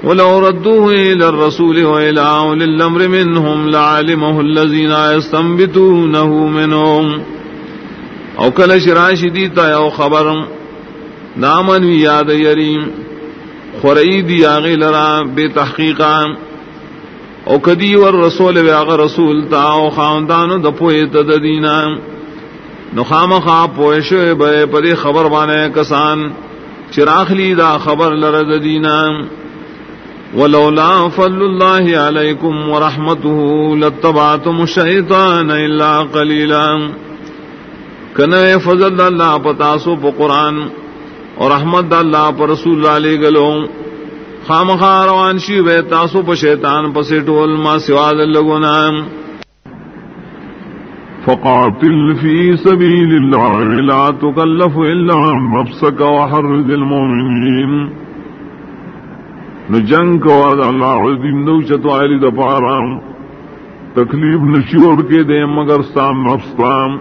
ولو ردوه إلى الرسول وإلى أولي الأمر منهم لعلمه الذين يستنبتونه منهم۔ او کل شراش دیتا او خبر۔ نامن یاد یریم۔ خوری دی آغی لرا بے تحقیقا۔ او کدی ور رسول وی آغا رسول تا او خاندانو دا پویت دا دینا. نخام خواب پویشو بے پدی خبر بانے کسان چراخ لی دا خبر لرد دینا. ولولا فضل الله عليكم ورحمته لاتبعتم الشيطان الا قليلا کنا فضل اللہ پتاسو پا قرآن اور رحمت اللہ پر رسول اللہ علیہ گلو. خام خاروان شیو بے تاسو پا شیطان پا سیٹول ما سواد لگونا. فقاتل في سبيل الله لا تكلف إلا نفسك وحرز المؤمنين نو جنگ کو اللہ عظیم نو چتوائری دا پارا. تکلیف نشور کے دے مگر سام نفستام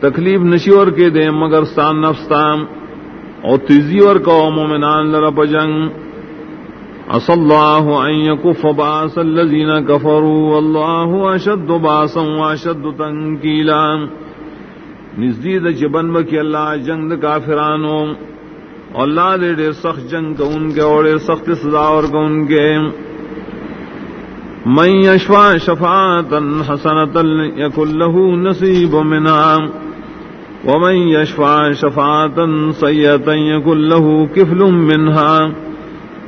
تکلیف نشور کے دے مگر سان نفستام اور تیزیور کو مومنان لرب جنگ. اص اللہ ان یکف باس الذین کفروا واللہ اشد باسا واشد تنکیلا. نزدید چبن بکی اللہ جنگ کافرانوں اللہ دے دے سخت جنگ کا ان کے اور سخت سزا اور کا ان کے. من یشفا شفاعتا حسنتا یکن له نصیب منها ومن يشفع شفاعة سيئة يكن له كفل منها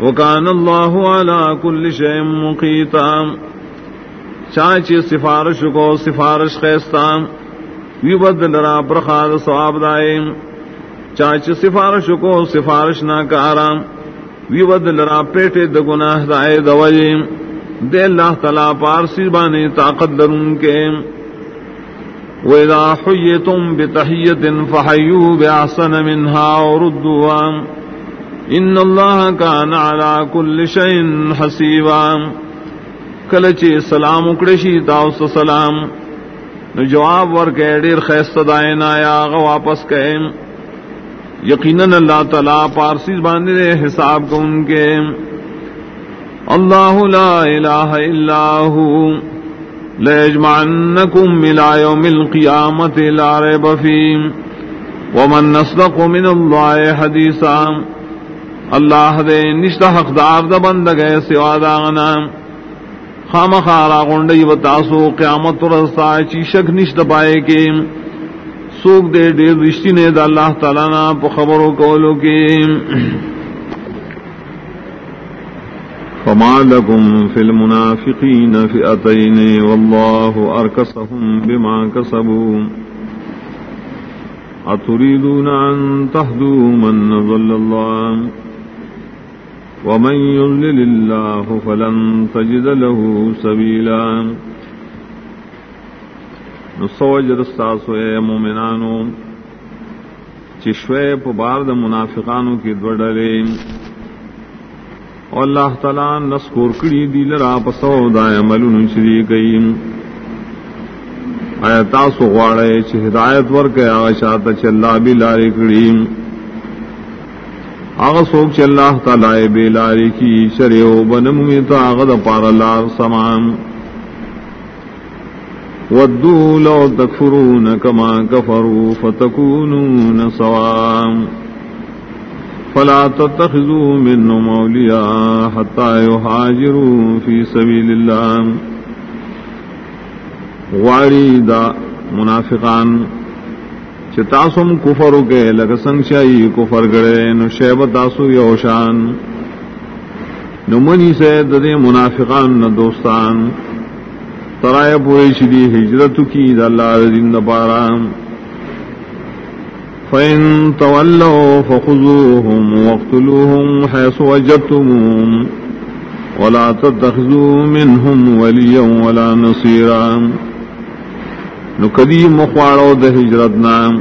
وكان الله على كل شيء مقيتا. چاچی سفارش کو سفارش خیستان وی بدل را برخاد ثواب دائم چاچی سفارش کو سفارش نہ کارام وی بدل را پیٹے د گناہ دائے دوجیم دے اللہ تعالی پارسی بانی طاقت درون کے. وَإِذَا حُيِّتُمْ بِتَحِيَّةٍ فَحَيُّوا بِأَحْسَنَ مِنْهَا وَرُدُّوهَا إِنَّ اللَّهَ كَانَ عَلَى كُلِّ شَيْءٍ حَسِيبًا کلچ سلام اکڑشی تاؤس سلام. نو جواب ور کے ڈیر خیست دائنا یا غ واپس کہے یقیناً اللہ تعالی پارسی باندھ باندھے حساب کو ان کے اللہ لا الہ الا ہو ليجمعنكم إلى يوم القيامة لا ريب فيه ومن نصدق من الله حديثا اللہ دے نشتہ حقدار دا بند گئے سوا داغنا خام خارا غنڈی و تاسو قیامت رستا چی شک نشت پائے کے سوک دے دیر رشتی نے دا اللہ تعالیٰ نا پا خبرو کولو کے فما لكم في المنافقين فئتين والله أركسهم بما كسبوا أتريدون أن تهدوا من نظل الله ومن يظلل الله فلن تجد له سبيلا نصوج رستاسو اے مومنانو چشوے پا بارد منافقانو کی دوڑلیں اور اللہ تعالیٰ نسکور کڑی دی لرا پسو دائے ملون شری گئی. آیا تاسو غواڑے چھ ہدایت ورکے آغا شاہتا چھ اللہ بھی لاری کڑی آغا سوک چھ اللہ تعالیٰ بے لاری کی شریعو بنمومی تا آغا دا پارا لار سمان. ودو لو تکفرون کما کفروا فتکونون سوام. فلا تتخذوا منهم أولياء حتى يهاجروا في سبيل الله. غاری دا منافقان چتاسم کفر کے لگ سنگشائی کفر گڑے، نو شیب تاسو یوشان نو منی سے ددے منافقان نہ دوستان. ترائے پورے شدی ہجرت کی دا اللہ دین دا پارام فإن تولوا فخذوهم واقتلوهم حيث وجدتموهم ولا تتخذوا منهم وليا ولا نصيرا نکدی مخواڑو د ہجرت نام۔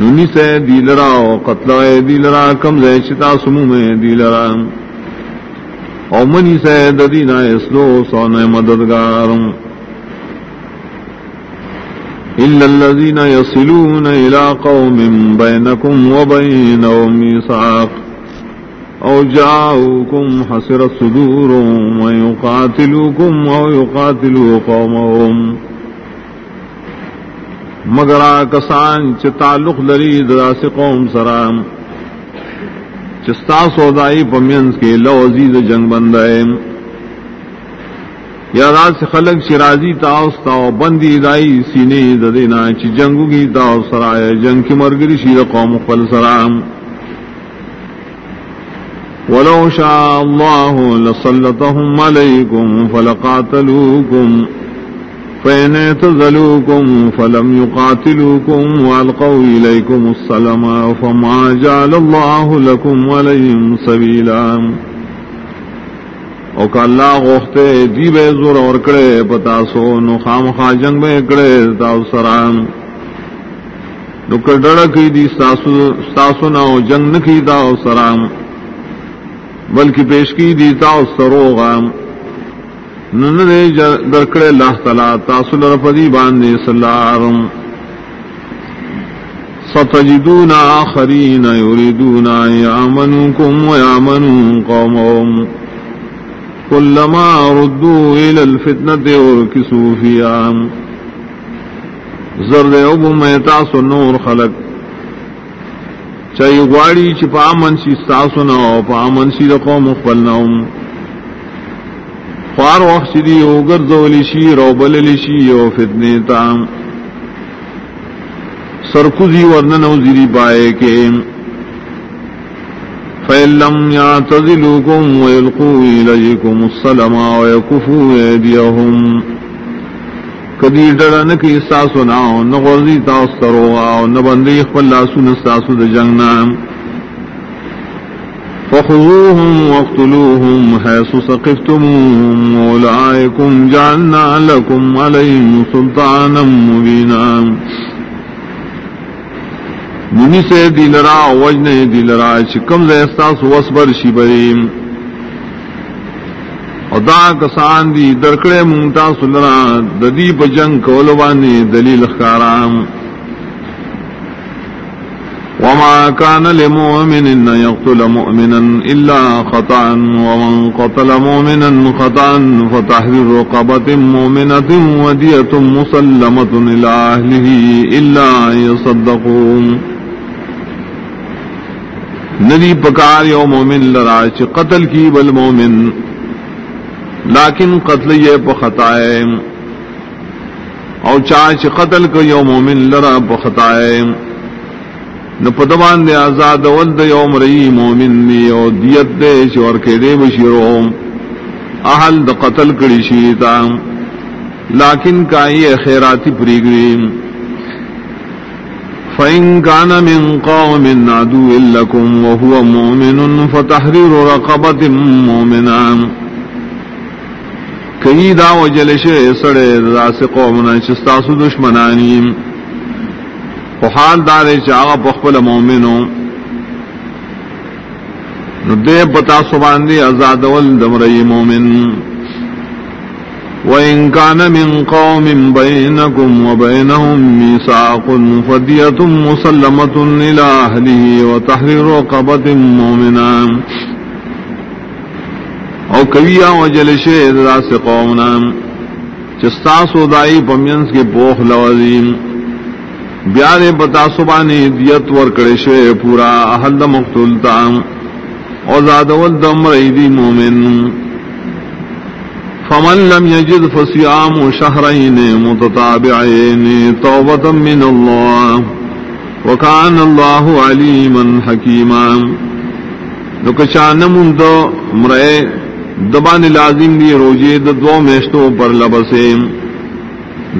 نونی سے دیلرا او قتل دیلرا، کم زے چتا سمو میں دیلرا۔ او منی سے ددینا اسلو سونے مددگارم إلا الذين يصلون إلى قوم بينكم وبينهم ميثاق أو جاءوكم حسرت صدورهم ويقاتلوكم أو يقاتلوا قومهم مگر کسان چ تعلق لری دراس قوم سرام چستا سودائی پمینس کے لو عزیز جنگ بندائے یا رات سے خلق شرازی تاؤس تاؤ بندی دائی سینے ددینا چی جنگو کی تاؤ سرائے جنگ کی مرگری شیر قوم قل سرام ولو شاء الله لسلطهم عليكم فلقاتلوكم فإن اعتزلوكم فلم يقاتلوكم وألقوا إليكم السلام فما جعل الله لكم عليهم سبيلا او کا اللہ غوختے دی بے زور اور کڑے پتا سو نو خام خا جنگ میں کڑے تاو سران نو کڈڑ کی دی ستاسو نو جنگ نکی تاو سرام بلکہ پیش کی دی تاو سرو غام نن دے درکڑے اللہ تعالی، تاسو لرفدی باندے سلارم ستجدون آخرین یریدون یامنوکم ویامنون قومهم. كلما ردوا إلى الفتنة وركسوا فيها. زرد ابو میتاس نور خلق. چاہیے گواڑی چپا منشی ساسو نہ ہو، پا منشی رقو مخبل نہ فار وقت دی او گرزولی شی رو بللی شی او فتنے تام. سرکزی ورنن وزیری پائے کے فَإِلَّمْ يَعْتَزِلُوكُمْ وَيَلْقُوا إِلَيْكُمُ السَّلَمَ وَيَكُفُوا کدی ڈر نکی ساسو ناو نغرزی تاسترو آو نبندی خپل لاسو نستاسو د جنگ نام فخذوهم واقتلوهم حيث سقفتموهم أولئكم جعلنا لكم عليهم سلطانا مبينا۔ نمی سے دلرا وجن دلرا چکم زیستاس وصبر شبریم ادا کسان دی درکڑے مونتا سلرا، ددی بجنگ کولوانی دلیل خارام وما كان لمؤمن أن يقتل مؤمنا إلا خطأ ومن قتل مؤمنا خطأ فتحرير رقبة مؤمنة ودية مسلمة إلى أهله إلا أن يصدقون ندی پکار یو مومن لرا چ قتل کی بل مومن. لیکن قتل یہ پختائے او چاچ قتل کو یو مومن لرا پختائے نہ پتوان دے آزاد ولد یوم رئی مومن دی او دیت دے شور کے دے بشیرو. اہل د قتل کڑی شیتا. لیکن کائی خیراتی پریگریم فَإِن كَانَ مِن قَوْمٍ عَدُوٍ لَّكُمْ وَهُوَ مُؤْمِنٌ فَتَحْرِيرُ رَقَبَةٍ مُؤْمِنَةٍ کئی دا وجل شے سڑے دا سے قومنا چستاسو دشمنانیم حال دار چاغ پخپل مومنو. دے پتا سبان دی آزاد دمرئی مومن. وَإِن كَانَ مِن قَوْمٍ بَيْنَكُمْ وَبَيْنَهُمْ مِيثَاقٌ فَدِيَةٌ مُسَلَّمَةٌ إِلَى أَهْلِهِ وَتَحْرِيرُ رَقَبَةٍ مُؤْمِنَةٍ او کویا وجل شے راس قومنا چستا سودائی پمینس کے پوخ لوزیم بیار بتا سبانی دیت ور کرے پورا احل مقتول تام۔ او زاد ولدم ریدی مومن۔ فمن لم يجد فصيام شهرين متتابعين توبة من الله وكان الله عليما حكيما. نکشان من دو مرے دبان لازم دی روجے دو میشتوں پر لبسیں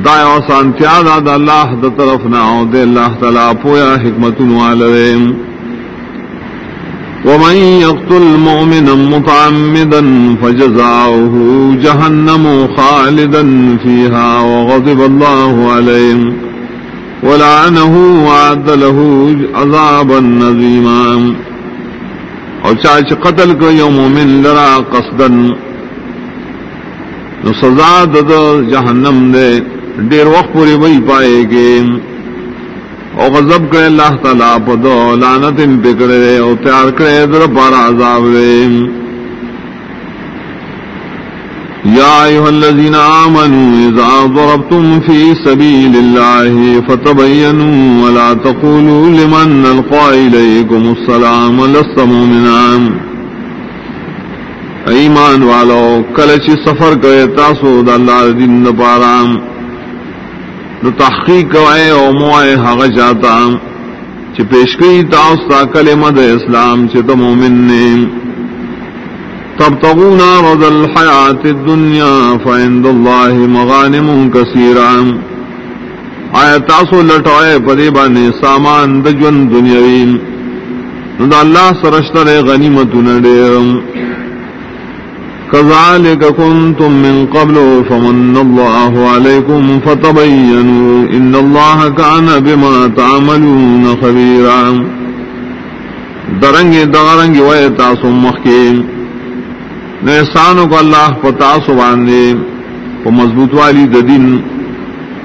دا او سانتیا دا دا اللہ دا طرف ناو دے اللہ تعالی پویا حکمت والرین ومن يقتل مؤمنا متعمدا فجزاؤه جهنم خالدا فيها وغضب الله عليه ولعنه وعد له عذابا نظيما. او چاچ قتل کو یوم مومن، لرا قصدا. نو سزا دد جہنم دے، ڈیر وقت پوری وہی پائے گے او غضب کرے اللہ تعالیٰ پدو لعنت ان پکڑے او تیار کرے در پارا عذاب رے یا ایوہ الذین آمنوا اذا ضربتم فی سبیل اللہ فتبینوا ولا تقولوا لمن نلقا الیکم السلام لست مومنان ایمان والو، کلچی سفر کرے تاسو دا اللہ دین پارام نو تحقیق کوئے او موائے حق جاتا چی پیشکی تاستا کلمہ دا اسلام چی تا مومن نے۔ تبتغونا رض الحیات الدنیا فعند اللہ مغانم کثیرا۔ آیا تاسو لٹوئے پدی بانے سامان دجون دنیاوین نو دا اللہ سرشتر غنیمت نڈیرم۔ كذلك كنتم من قبل فمن الله عليكم فتبينوا إن الله كان بما تعملون خبيرا. درنگ درنگ وے تاسو مخکیم نیسانو کو اللہ پتاسو باندے. وہ مضبوط والی ددن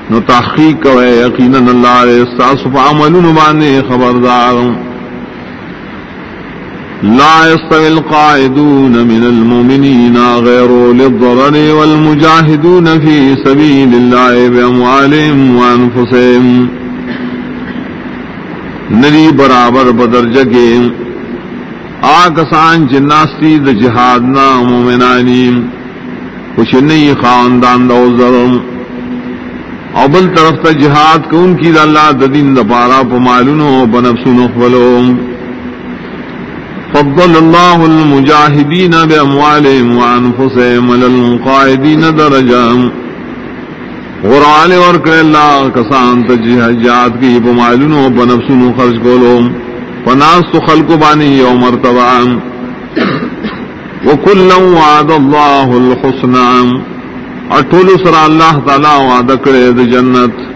نو تحقیق کوئے. یقینا اللہ علیہ استاسو پا عملون باندے خبرداروں لا يستوي القاعدون من المؤمنين غير للضرر والمجاهدون في سبيل الله بأموالهم وأنفسهم. ندی برابر بدر جگے آکسان جناستی د جہاد نا مومنانی کچھ نئی خاندان دو ظلم ابل طرف تا جہاد کو ان کی دا اللہ ددین دا پارا پمالنو بنفسنو خبلو فضل اللہ المجاہدین باموالهم وانفسهم للقائدین درجام غرال ورکر اللہ کسان تا جی- جہاد کی پمالنو بنفسنو خرج کولو فناس تو خلق بانی یوم مرتبان وکل وعد اللہ الحسنام اٹھول سر اللہ تعالی وعد کرے د جنت.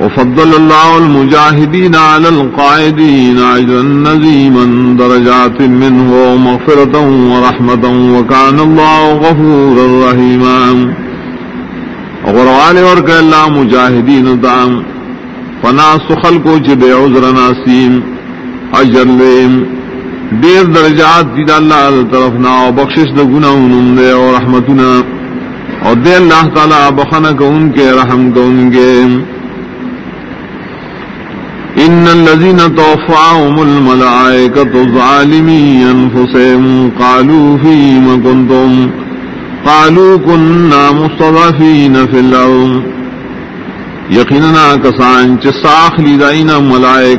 وفضل الله المجاهدين على القائدين اجرا نظيما درجات منه مغفرة ورحمة وكان الله غفورا رحيما. غروال ورک اللہ مجاہدین دام فنا سخل کو چھ بے عذر ناسیم. اجر لیم. دیر درجات دید اللہ طرف نا بخشش دا گناہ دے اور رحمتنا اور دے اللہ تعالیٰ بخن ان کے رحم کو ان کے ان الذين توفاهم الملائكة ظالمي انفسهم قالوا فيما كنتم؟ قالوا كنا مستضعفين في الارض یقینا کسان چ ساخ لیدائنا ملائک.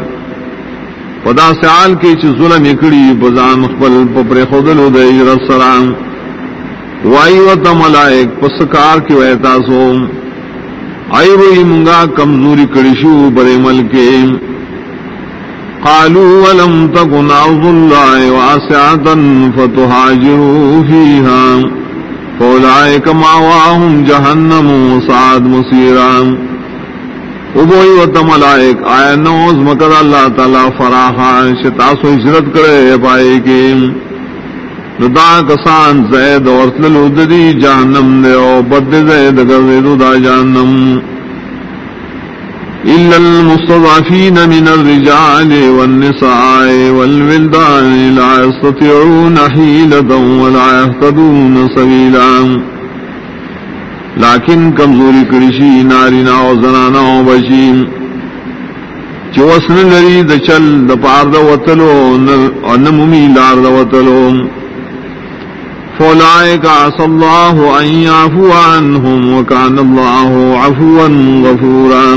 پدا سال کے چ ظلم اکڑی بزان خپل پپر خودلو دے اجرت رسران وائی و تملائک پسکار کی ویتا سو آئی وہی منگا کمزوری کڑشو برے مل کے۔ قالوا ولم تكن أرض الله واسعة فتهاجروا فيها فأولئك معواهم جهنم وصعد مصيرا ابوئی و تملائک آیا نوز مکر اللہ تعالی فراحا شتاسو ہجرت کرے پائے کے۔ دا کسان زید اور تلو ددی جہنم دے او بد زید گردو دا جہنم إلا المستضعفين من الرجال والنساء والولدان لا يستطيعون حيلة ولا يهتدون سبيلا لكن کمزوری کرشی نارینا و زنانا و بشیم چی وسن لری د چل د پار د وطلو نمومی لار د وطلو فولائک عصى الله أن يعفو عنهم وكان الله عفوا غفورا۔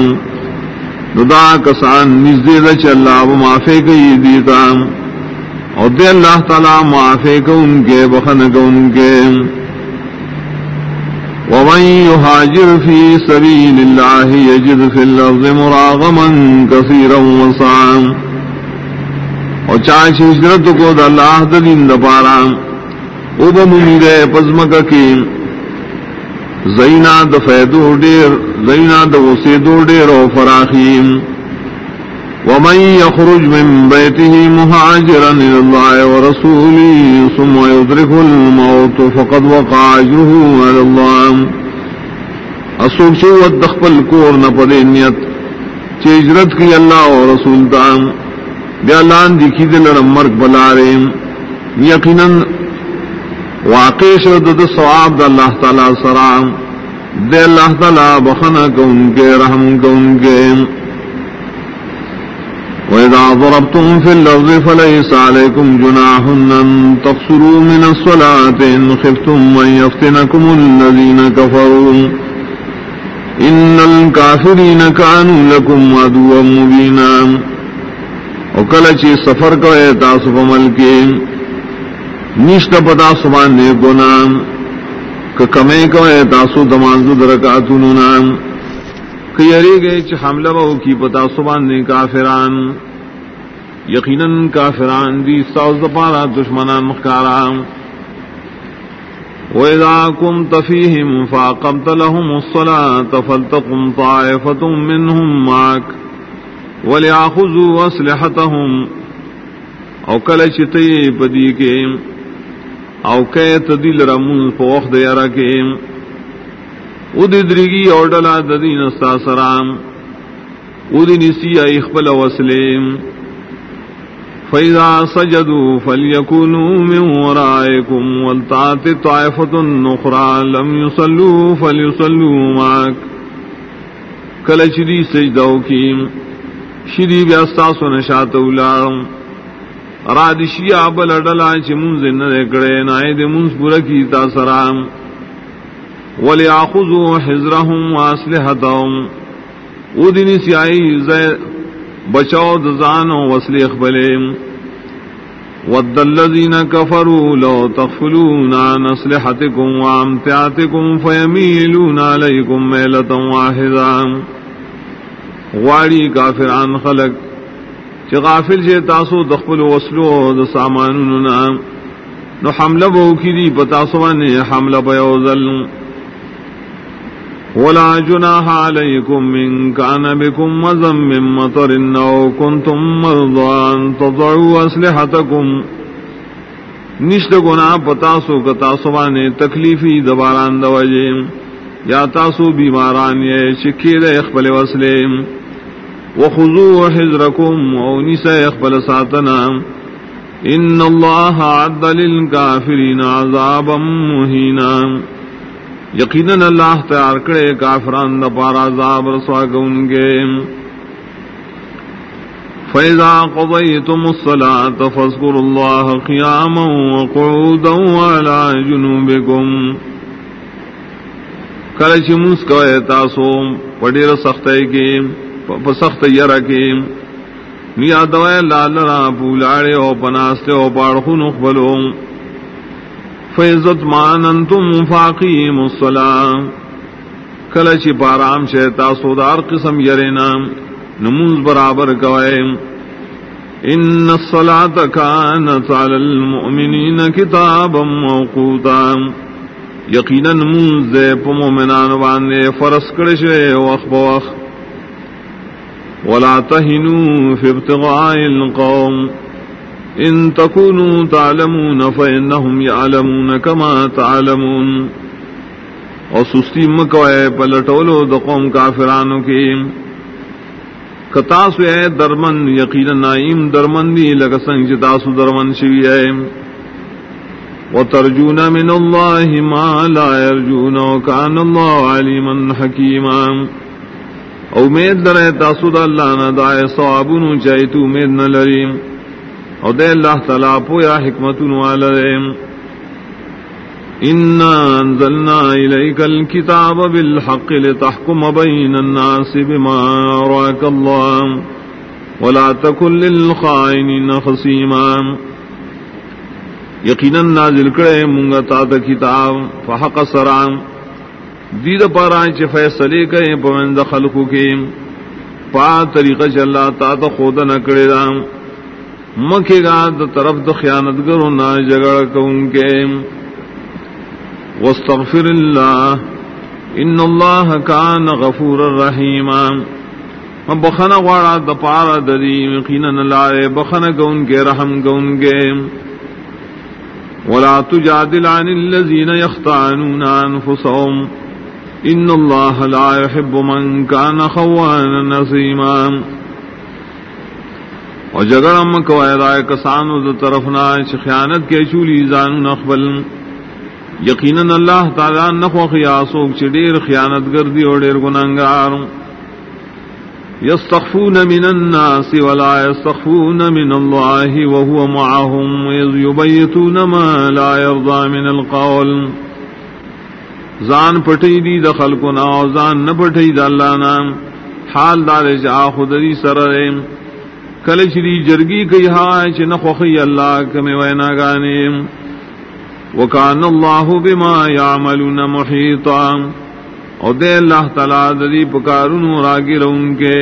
ندا کسان نزدی رچ اللہ معافی گئی دیتا اور دے اللہ تعالی معافی کو ان کے بخن کو ان کے ومن يهاجر في سبيل الله يجد في الأرض مراغما كثيرا وسعا۔ وچاچ ہجرت کو دا اللہ دلین پارا او بمید پزمک کی زینا د فیدو ډیر زینا د وسیدو ډیر او فراخیم. ومن يخرج من بيته مهاجرا الى الله ورسوله ثم يدرك الموت فقد وقع اجره على الله اسوک چو ودخل کور نہ پدے نیت چ ہجرت کی اللہ اور رسول دام بیا لان دل مرگ بلارے یقینا واقع شد د ثواب د اللہ تعالی سلام دے اللہ تعالی بخنا کو ان کے رحم کو ان کے وإذا ضربتم في الأرض فليس عليكم جناح أن تقصروا من الصلاة إن خفتم من يفتنكم الذين كفروا إن الكافرين كانوا لكم عدوا مبينا وكلچي سفر کو تاسف ملكين نشت پتا سبان نے گنام کمے کو تاسو دمانزو درکاتون نام۔ کیری گئے چ حملہ بہو کی پتا سبان نے کافران۔ یقیناً کافران دی ساز پارا دشمنان مخکاران۔ وَإِذَا كُمْتَ فِيهِمْ فَأَقَمْتَ لَهُمُ الصَّلَاةَ فَلْتَقُمْ طَائِفَةٌ مِّنْهُمْ مَعَكَ وَلْيَأْخُذُوا أَسْلِحَتَهُمْ۔ او کل چتے پدی کے او کیت دل رمون پوخ دیا کے ادی درگی اور ڈلا ددی نستا سرام ادی نسی اخبل وسلیم فیضا سجدو فلیکونوا من ورائکم والتات طائفت نخرا لم یصلو فلیصلو ماک کلچ دی سجدو کی شری بیاستا سنشات اولارم رادشی آبل اڈلا چی منز نہ نائے دے منز پورا کی تا سرام۔ ولی وَلِيَأْخُذُوا حِزْرَهُمْ وَأَسْلِحَتَهُمْ او دینی سیائی بچاؤ دزان و وصل اخبلیم۔ ود الذين كفروا لو تغفلون عن أسلحتكم وامتعتكم فيميلون عليكم ميلة واحدة غواړي کافران خلق چې غافل شي تاسو د خپل وسلو او د سامانونو نه نو حمله وو کړي په تاسو باندې حمله به وزل ولا جناح عليكم من كان بكم وزم من مطر أو كنتم مرضى أن تضعوا أسلحتكم نشت گنا پتاسو کتاسو بانے تکلیفی دباران دوجے یا تاسو بیماران یہ شکی دے اخبل وسلیم وخذوا حذركم او نساء اخبل ساتنا. ان الله عد للكافرين عذابا مهينا. یقینا اللہ تیار کرے کافران دا پارا عذاب رسوا گون گے. فیضا قضیتم الصلاة فاذکروا اللہ قیاما وقعودا وعلا جنوبکم کلچ مسکوئے تاسو پڑیر سختے کی سخت یرا کی نیا دوائے لالرا پولاڑے او پناستے او پاڑخون اخبلو فیضت مان تم فاقیم السلام کلچ پارام شیتا سودار قسم یرینا نموز برابر کوئے ان الصلاة كانت على المؤمنين كتابا موقوتا. یقینا نموز دے پا مومنان باندے فرس کرشے وقت بوقت ولا تهنوا في ابتغاء القوم. ان تكونوا تعلمون فانهم يعلمون كما تعلمون. اور سستی مکوئے پلٹولو د قوم کافرانو کی. کتاسو اے درمن یقین نائم درمن درمندی لگسنگ جتاسو درمن شوی ہے وترجون من الله ما لا يرجون وكان الله عليما حكيما امید درے تاسو د الله نه دای ثوابونو چایتو امید نه لریم او دے اللہ تعالیٰ پویا حکمتن والدیم انا انزلنا الیک الكتاب بالحق لتحکم بین الناس بما راک اللہ۔ ولا تکن للخائنین خصیما۔ یقینا نازل کرے منگا تا کتاب، فحق سرام۔ دید پارائیں چھ فیصلے کریں پوند خلقو کے۔ پا طریقہ چھ اللہ تا تا خود نہ کرے رام مکے گا دا طرف دا خیانت گرو نہ جگڑ کون کے۔ واستغفر اللہ، ان اللہ کان غفور الرحیم بخنا غوارا دا پارا دری یقینا لائے بخنا گون کے، رحم گون کے۔ ولا تجادل عن الذين يختانون انفسهم ان الله لا يحب من كان خوانا نصيما اور جگڑ ام کسانو دو طرف نہ خیانت کے چولی زان نخبل یقینا اللہ تعالی نخو خیاسوک چڈیر خیانت گردی اور ڈیر گناہگار۔ يستخفون من الناس ولا يستخفون من الله وهو معهم إذ يبيتون ما لا يرضى من القول۔ زان پٹی دی دخل کو نا زان نہ پٹی دا اللہ نام حال دار جا خود دی کل شری جرگی کئی ہائے چھ نخوخی اللہ کمی وینا گانے. وکان اللہ بما یعملون محیطا. او دے اللہ تعالیٰ دری پکارن راگی رون کے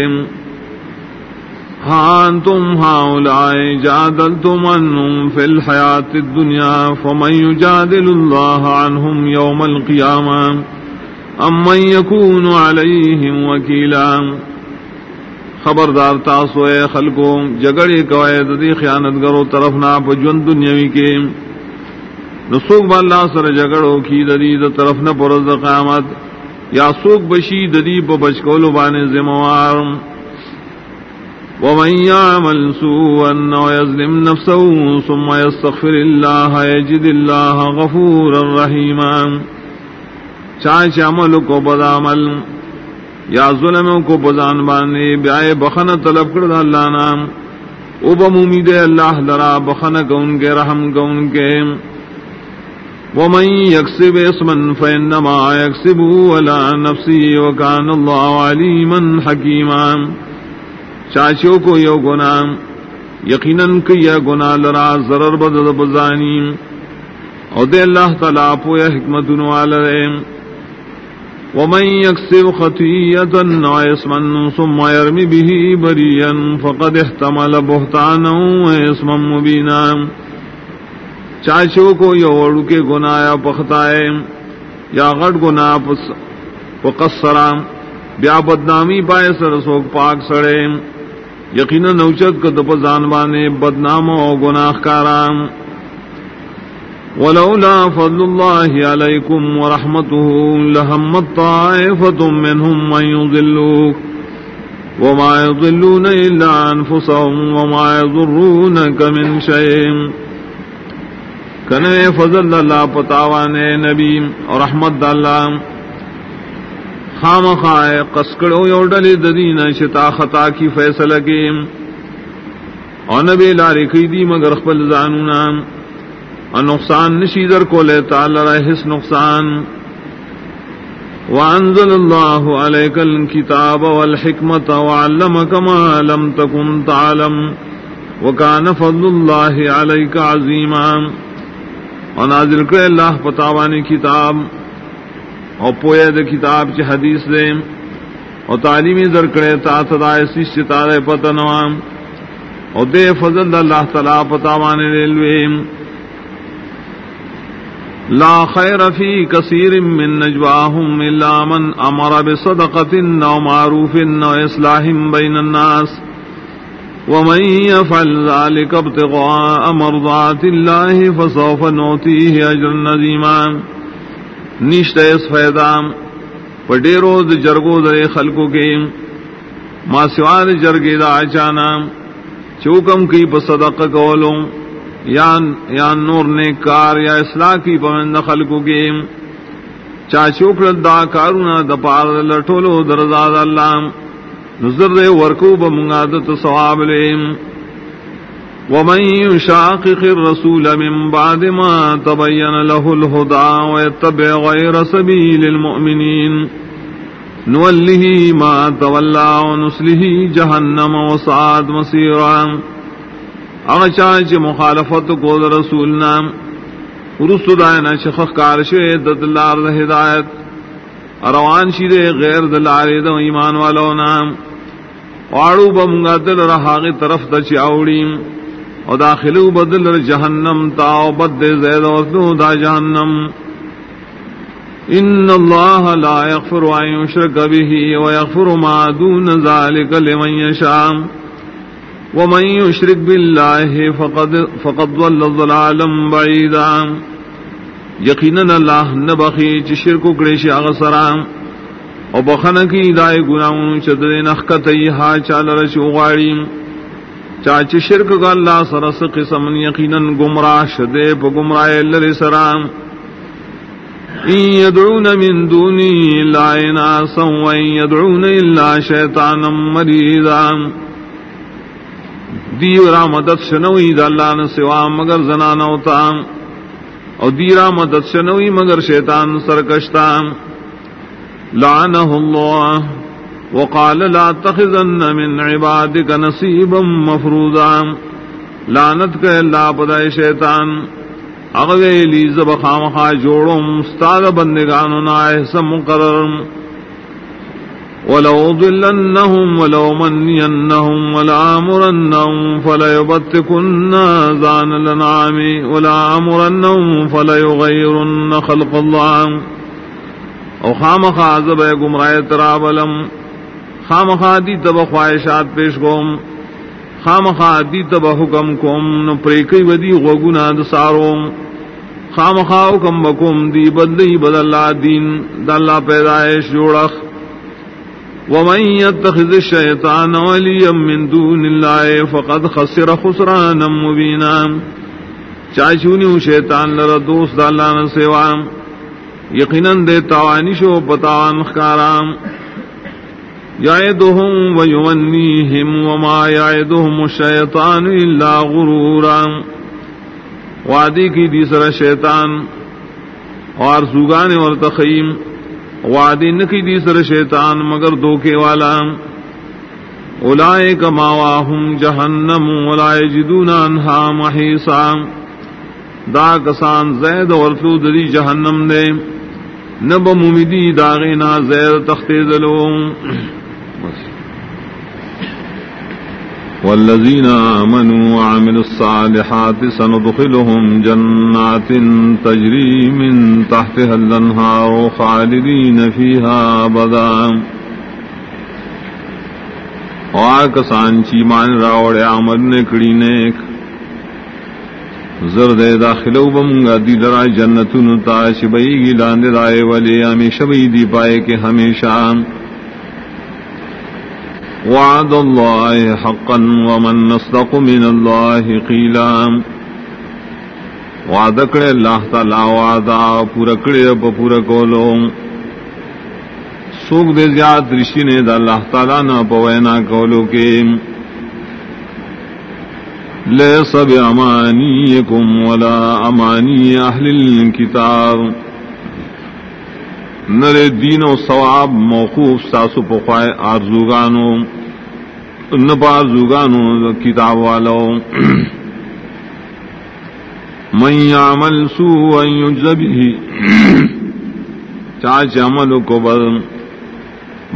ہاں تم ہاؤلائے جادلتم انہم فی الحیات الدنیا فمن یجادل اللہ عنہم یوم القیامہ ام من یکون علیہم وکیلام خبردار تاسو اے خلقو جگڑی کوئے ددی خیانت گرو طرف نا پجون دنیاوی کے۔ نسوک با اللہ سر جگڑو کی ددی دا طرف نا پرز قیامت، یا سوک بشی ددی پا بچکولو بانے زموار۔ ومن يعمل سوءا ويظلم نفسه ثم يستغفر الله يجد الله غفورا رحيما. چاچ عمل کو بدعمل یا ظلم کو بزان بانے بیائے بخن طلب کرد اللہ نام. او بمید اللہ لرا بخن گون کے رحم گون کے. ومن يكسب اسما فإنما يكسبه ولا نفسي وكان الله عليما حكيما. چاچو کو یو گناہ، یقیناً کیا گناہ لرا ضرر بدد بزانی۔ او دے اللہ تعالیٰ پویا حکمت والرے ومن يكسب خطيئة واسما ثم يرمي به بريا فقد احتمل بهتانا واسما مبينا چاچو کو یو وڑو کے گنایا پختائے، یا غٹ گنا پکسرا بیا بدنامی پائے سر سوک پاک سڑے۔ یقینا نوچت کو دپ زانبانے بدنام و گناہ کارام ولولا فضل الله عليكم ورحمته لهمت طائفة منهم من يضلوك وما يضلون إلا أنفسهم وما يضرونك من شيء کنے فضل اللہ پتاوانے نبی اور رحمت اللہ. خام خائے قسکڑو یو ڈلی ددین شتا خطا کی فیصلہ کی اور نبی لاری کی دی مگر خپل زانونا۔ اور نقصان نشیدر کو لے تعالی رہس نقصان۔ وانزل اللہ علیک الكتاب والحکمت وعلمک ما لم تکن تعلم۔ وکان فضل اللہ علیک عظیما۔ اور نازل کرے اللہ پتاوانی کتاب۔ اور پوئے دے کتاب کی حدیث دے اور تعلیمی در کرے تا تدا ایسی ستارے پتنوام اور دے فضل اللہ تعالی پتاوانے ریلوے لا خیر فی کثیر من نجواہم الا من امر بصدقت او معروف او اصلاح بین الناس ومن يفعل ذلك ابتغاء مرضات الله فسوف نوتيه اجر نظيما نشت اس فیدام پڈیرو د جرگو در خلقو کے، ما سوان جرگے دا اچانا چوکم کی بصدق کولو یا یا نور نے کار یا اصلاح کی پمند خلقو کے۔ چا چوکر دا کارونا دا پار لٹولو درزاد اللہ، نظر دے ورکو بمنگادت صواب لیم ومن يشاقق الرسول من بعد ما تبين له الهدى ويتبع غير سبيل المؤمنين نوله ما تولى ونسله جهنم وصعد مصيرا. اغچاچ مخالفت کو رسول نام رسو دائنا شخص کارشوے ددلار ہدایت. روان شیدے غیر دلار دو ایمان والو نام. واڑو بمگا دل رہا طرف دچ اوڑیم او داخلو بدل جہنم تا او بد زید و دا جہنم۔ ان اللہ لا يغفر ان يشرك به ويغفر ما دون ذلك لمن يشاء ومن يشرك بالله فقد فقد ضل ضلالا بعيدا یقینا اللہ نبخی چ شرک کرے شاغ سرام او بخن کی دائے گناہوں چدر نخکت ایہا چال رشو غاریم چاچ شرک کا اللہ سرس قسم یقینا گمراہ شدے پا گمراہ اللہ سرام این یدعون من دونی لا اناسا و این یدعون الا شیطانا مریضا. دیو را مدد شنوی دا اللہ نسوا مگر زنانوتا او دی را مدد شنوی مگر شیطان سرکشتا. لعنه الله وقال لا تخذن من عبادك نصيبا مفروضا. لعنت کے اللہ پدائے شیطان. اغوے لی زب خامخا جوڑم، استاد بندگانو نائے سم مقرر ولو ضلنهم ولو منينهم ولا امرنهم فلا يبتكن ذان الانعام ولا امرنهم فلا خلق الله. او خام خاضب گمراہ ترابلم. خام خادی تب خواہشات پیش گوم خام خادی تب حکم کوم. نو پریکی ودی غوگنا دساروم خام خاو کم بکم دی بدلی بدل دین. دلہ پیدائش جوڑخ. ومن يتخذ الشيطان وليا من دون الله فقد خسر خسرانا مبينا چاچونی شیطان لرا دوست اللہ نہ سیوام یقیناً دے توانی شو پتاوان خکارام. یعدهم ویمنیهم وما یعدهم الشیطان الا غرورا. وعدی کی دیسر شیطان اور سوگان اور تخیم. وادی نکی دی سر شیطان مگر دو کے والا. اولائے کماواہم جہنم اولائے جدون انہا محیسا دا کسان زید اور تو دری جہنم دے. نب ممیدی داغینا زید تختے دلوم والذين آمنوا وعملوا الصالحات سندخلهم جنات تجري من تحتها الأنهار خالدين فيها أبدا وآكسان چی مان راوڑ عمل نکڑی نیک. زرد داخلو بمگا دی درا جنتن تا شبئی گی لاند رائے والے ہمیشہ بھی دی پائے کہ ہمیشہ وعد الله حقا ومن نصدق من الله قيلا. وعد کړه الله تعالی وعدا پورا کړه په پورا کولو. سوق دې زیات رشي نه د الله تعالی نه په وینا کولو کې ليس بأمانيكم ولا أماني أهل الكتاب. نر دین و ثواب موقوف ساسو پخوائے آرزوگانو. نپار زوگانو کتاب والو من یعمل سوء یجزبه چاچ عمل کو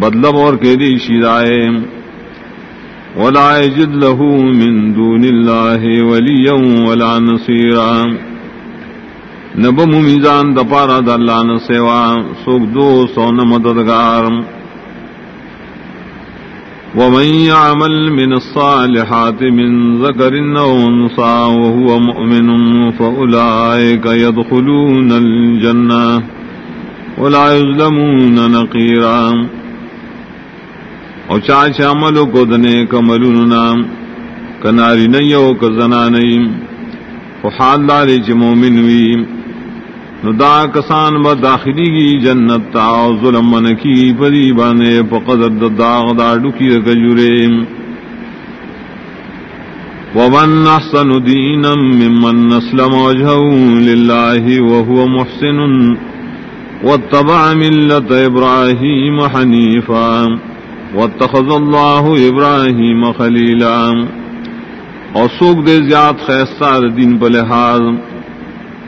بدلب اور کے شیدائے۔ ولا يجد له من دون الله وليا ولا نصيرا نب میزان دپارا دلان سیوا سکھ دو سو ن مددگار ومن يعمل من الصالحات من ذكر أو أنثى وهو مؤمن فأولئك يدخلون الجنة ولا يظلمون نقيرا. او چاچ عملو کو دنے کملوننا، کناری نیو کزنانی فحال داری چی مومن ویم نو دا کسان با داخلی گی جنت تا ظلم من کی پری بانے پا قدر دا داغ دا ڈکی دا کجورے. ومن احسن دینا ممن نسلم وجهو لله وهو محسن واتبع ملت ابراہیم حنیفا واتخذ اللہ ابراہیم خلیلا اور سوک دے زیاد خیستار دین پہ لحاظ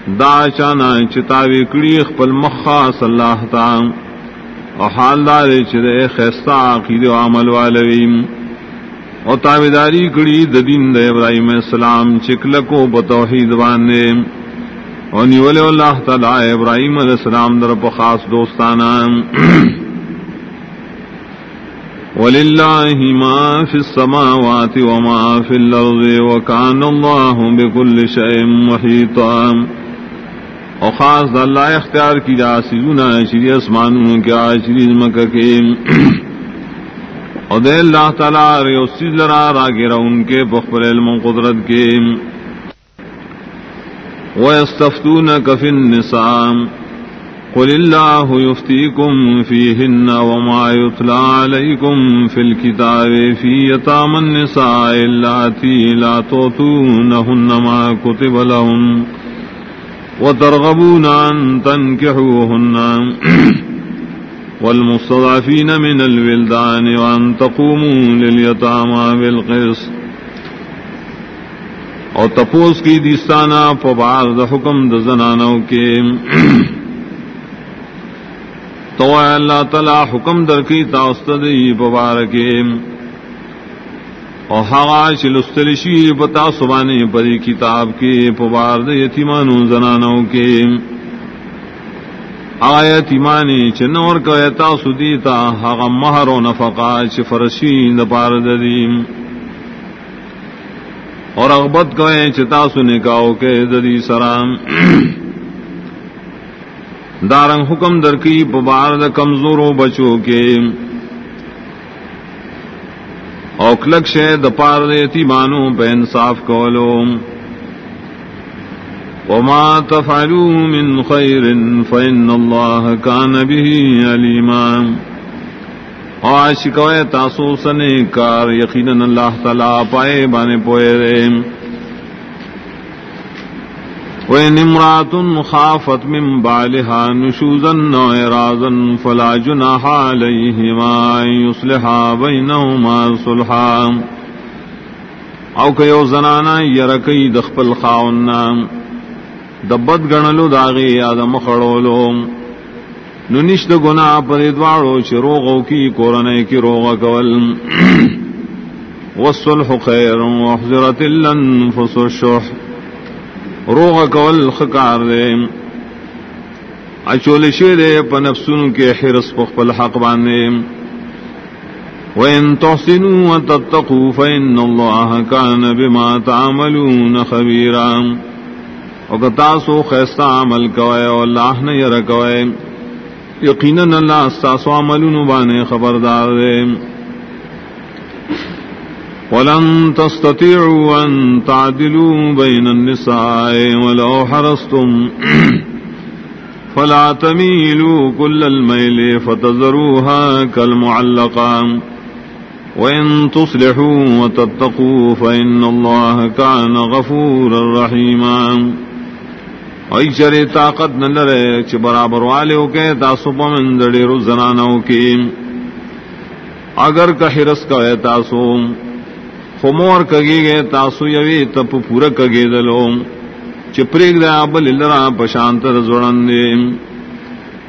دا چانا چتاوی کڑی خپل مخاص اللہ تا. او حال دار چدے خیستا عقید و عمل والویم او تاویداری کڑی ددین دے ابراہیم السلام چکلکو بتوحید باندے. او نیولے اللہ تعالی ابراہیم علیہ السلام در پخاص دوستانا. *clears throat* وللہ ما فی السماوات وما فی الارض وکان اللہ بکل شئیم محیطام اور خاص اللہ اختیار کی جا سیزونا شری اسمان کیا شری مکہ کے اور دے اللہ تعالیٰ ریو سیز لرا را راگیرا ان کے بخبر علم و قدرت کے۔ وَيَسْتَفْتُونَكَ فِي النِّسَامِ قل الله يفتيكم فيهن وما يطلع عليكم في الكتاب في يتام النساء اللاتي لا توتونهن ما كتب لهم وترغبون أن تنكحوهن. *clears throat* والمستضعفين من الولدان وأن تقوموا لليتامى بالقسط. اور تپوس کی دستانہ پبار دا حکم د زنانوں کے. *clears throat* تو اللہ تعالی حکم در کی تاستد پبار کے اور ہوا چلسترشی پتا سبانے پری کتاب کے پبار یتیمانو زنانوں کے۔ آیا تیمانی چنور کا ایتا سدیتا ہا مہر و نفقا چفرشی دپار ددیم اور اغبت کوئے چتا سنے کاؤ کے ددی سرام دارنگ حکم درکی پبار د کمزوروں بچوں کے۔ اوکلک شے دپار دیتی بانو پہ انصاف کولو. وما تفعلوا من خیر فإن اللہ کان به علیما. آشکوئے تاسو سنے کار یقینا اللہ تعالی پائے بانے پوئے رہے وإن امرأة خافت من بالها نشوزا وإرازا فلا جناح عليهما أن يصلحا بينهما صلحا او کيو زنانا يركي دخب الخاونا دبت گنلو داغي آدم خڑولو ننشت گنا پر دوارو چه روغو کی کورنے کی روغ کول. *clears throat* والصلح خیر وحضرت الانفس الشح. روغ کول خکار دے. اچول شوی دے پا نفسون کے حرس پخپل حق باندے. وَإِن تُحْسِنُوا وَتَتَّقُوا فَإِنَّ اللَّهَ كَانَ بِمَا تَعْمَلُونَ خَبِيرًا. وَقَتَاسُوا خَيْسْتَ عَمَلْ كَوَيَ وَاللَّهْ نَيَرَ كَوَيَ يَقِينًا اللَّهَ اسْتَاسُوا عَمَلُونَ بَانِ خبردار دے. ولن تستطيعوا أن تعدلوا بين النساء ولو حرصتم. *clears throat* فلا تميلوا كل الميل فتذروها كالمعلقة. وإن تصلحوا وتتقوا فإن الله كان غفورا رحيما. ای چرے طاقت نہ لرے چ برابر والے ہو کے، تاسو پمن دڑے رو زنانوں کی اگر کہ حرس کا تاسو خمور کگی گئے، تاسو یوی تپ پورا کگی دلو۔ چپریک دیا بل لرا پشانت رزوڑن دے۔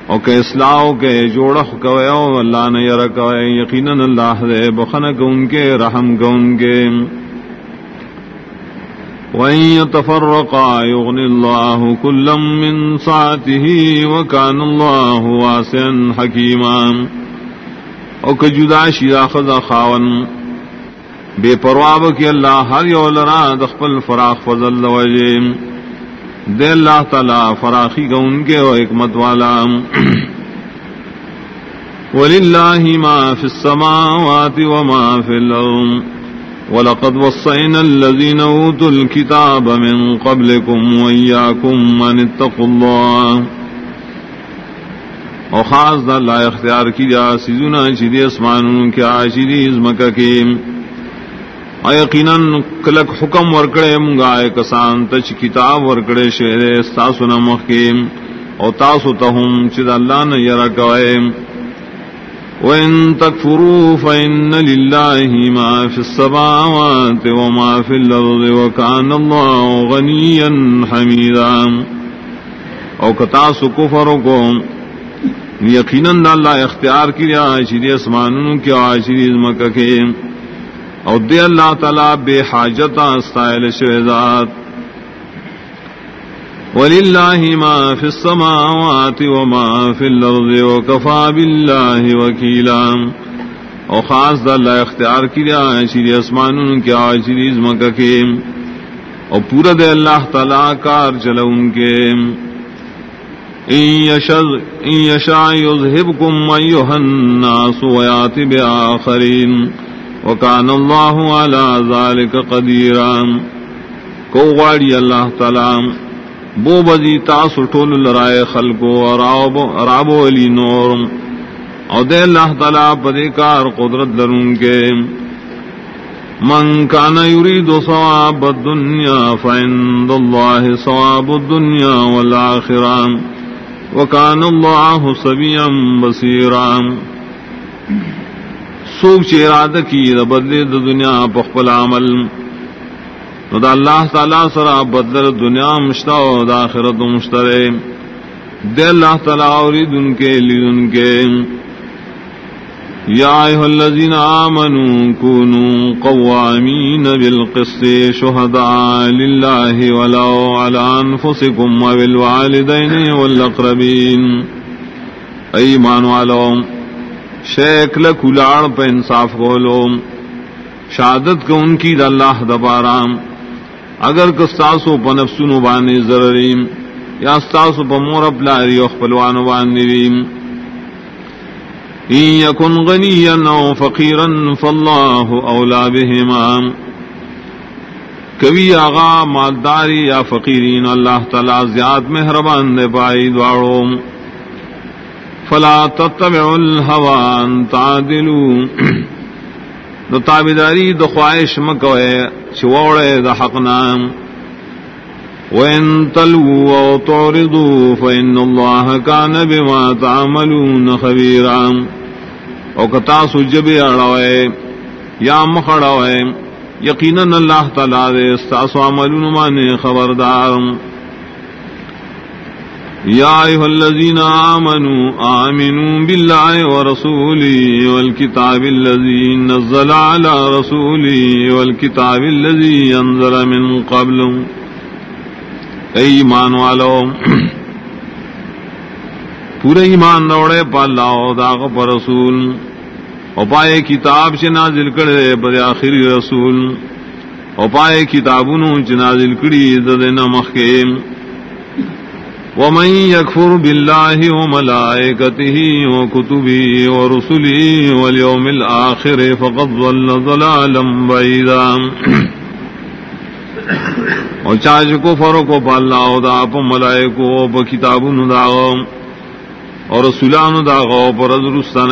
او کہ اصلاحو کے جوڑخ کوئے او، اللہ نے یر کوئے۔ یقیناً اللہ دے بخنک ان کے، رحم کو ان کے۔ وَإِن يَتَفَرَّقَا يُغْنِ اللَّهُ كُلًّا مِّن سَعَتِهِ وَكَانَ اللَّهُ وَاسِعًا حَكِيمًا۔ او کہ جدا شیدہ خدا خاون۔ بے پرواب کی اللہ ہر یو لرا دخپل فراخ فضل وجیم دے اللہ تعالی فراخی کا ان کے و حکمت والا۔ *clears throat* وللہ ما فی السماوات وما فی الارض ولقد وصينا الذين اوتوا الكتاب من قبلكم واياكم ان اتقوا الله۔ او خاص دا اللہ اختیار کی جا سیزونا چیدی اسمانوں کیا چیدی ازمکہ کی یقیناً کلک حکم ورکڑے منگا کسان، تچ کتاب ورکڑے شیر تاسو نمخ کے او تاسو تہم چد اللہ نے یرا کوئے۔ وَإِن تَكْفُرُوا فَإِنَّ لِلَّهِ مَا فِي السَّمَاوَاتِ وَمَا فِي الْأَرْضِ وَكَانَ اللَّهُ غَنِيًّا حَمِيدًا۔ او کتاسو کفرو کو یقیناً اللہ اختیار کیا شری اسمانوں کی آشری مکہ کے۔ او دے اللہ تعالی بے حاجت استائل شہزاد وللہ ما فی السماوات وما فی الارض وکفا باللہ وکیلا او خاص دا اللہ اختیار کی دیا شیری اسمانون کی آشریز مکہ کے۔ او پورا دے اللہ تعالی کار چلو کے۔ ان یشاء یذہبکم ایوہ الناس ویات بے آخرین وکان اللہ علی ذالک قدیرا. کو غاڑی اللہ تعالی. بو بزی تاسو ټول لرائے خلقو اراب علی نور. او دے اللہ تعالی پدے کار قدرت درون کے من کان یرید ثواب الدنیا فعند اللہ ثواب الدنیا والآخرہ. وکان اللہ سبیا بصیرا. سوک چی ارادہ کی دا بدلے دا دنیا پخپل عمل۔ نو دا اللہ تعالی سرا بدل دنیا مشتا و دا آخرت مشترے۔ دے اللہ تعالی اوری دن کے لی دن کے۔ یا ایہا الذین آمنوا کونوا قوامین بالقسط شہداء للہ ولو علی انفسکم وبالوالدین والاقربین ایمان والوں شیکل کلاڑ پہ انصاف گولو شہادت کو ان کی اللہ دبارام اگر کستاسو پنفسن بانی ضرریم یا استاسو پمور اپلاری اخپلوان بانریم این یکن غنیا او فقیرا فاللہ اولا بہما۔ کبھی آغا مالداری یا فقیرین اللہ تعالی زیاد مہربان دے پائی دواروں فلا تتبعوا الهوى ان تعدلوا. دو تابداری دو خواہش مکوئے چوڑے دا حق نام وإن تلووا أو تعرضوا فإن الله كان بما تعملون خبيرا. او کتاسو جبی اڑوئے یا مخڑوئے یقیناً اللہ تعالیٰ دے استاسو عملون مانے خبردار. یا ایہا الذین آمنوا آمنوا باللہ ورسولی والکتاب اللذی نزل على رسولی والکتاب اللذی انزل من قبل. اے ایمان والو. *clears throat* پورے ایمان دوڑے پا اللہ و داغ پر رسول. او پائے کتاب چ نازل کرے پر آخری رسول. او پائے کتابونو چ نازل کڑی ددن مخیم ومن يكفر بالله وملائكته وكتبه ورسله واليوم الآخر فقد ظل ضلالا بعيدا. اور چاچ کو فرو کو پالنا ہو، دا آپ ملائکو پا کتابو نداغو اور رسولانو داغو پر ازرستان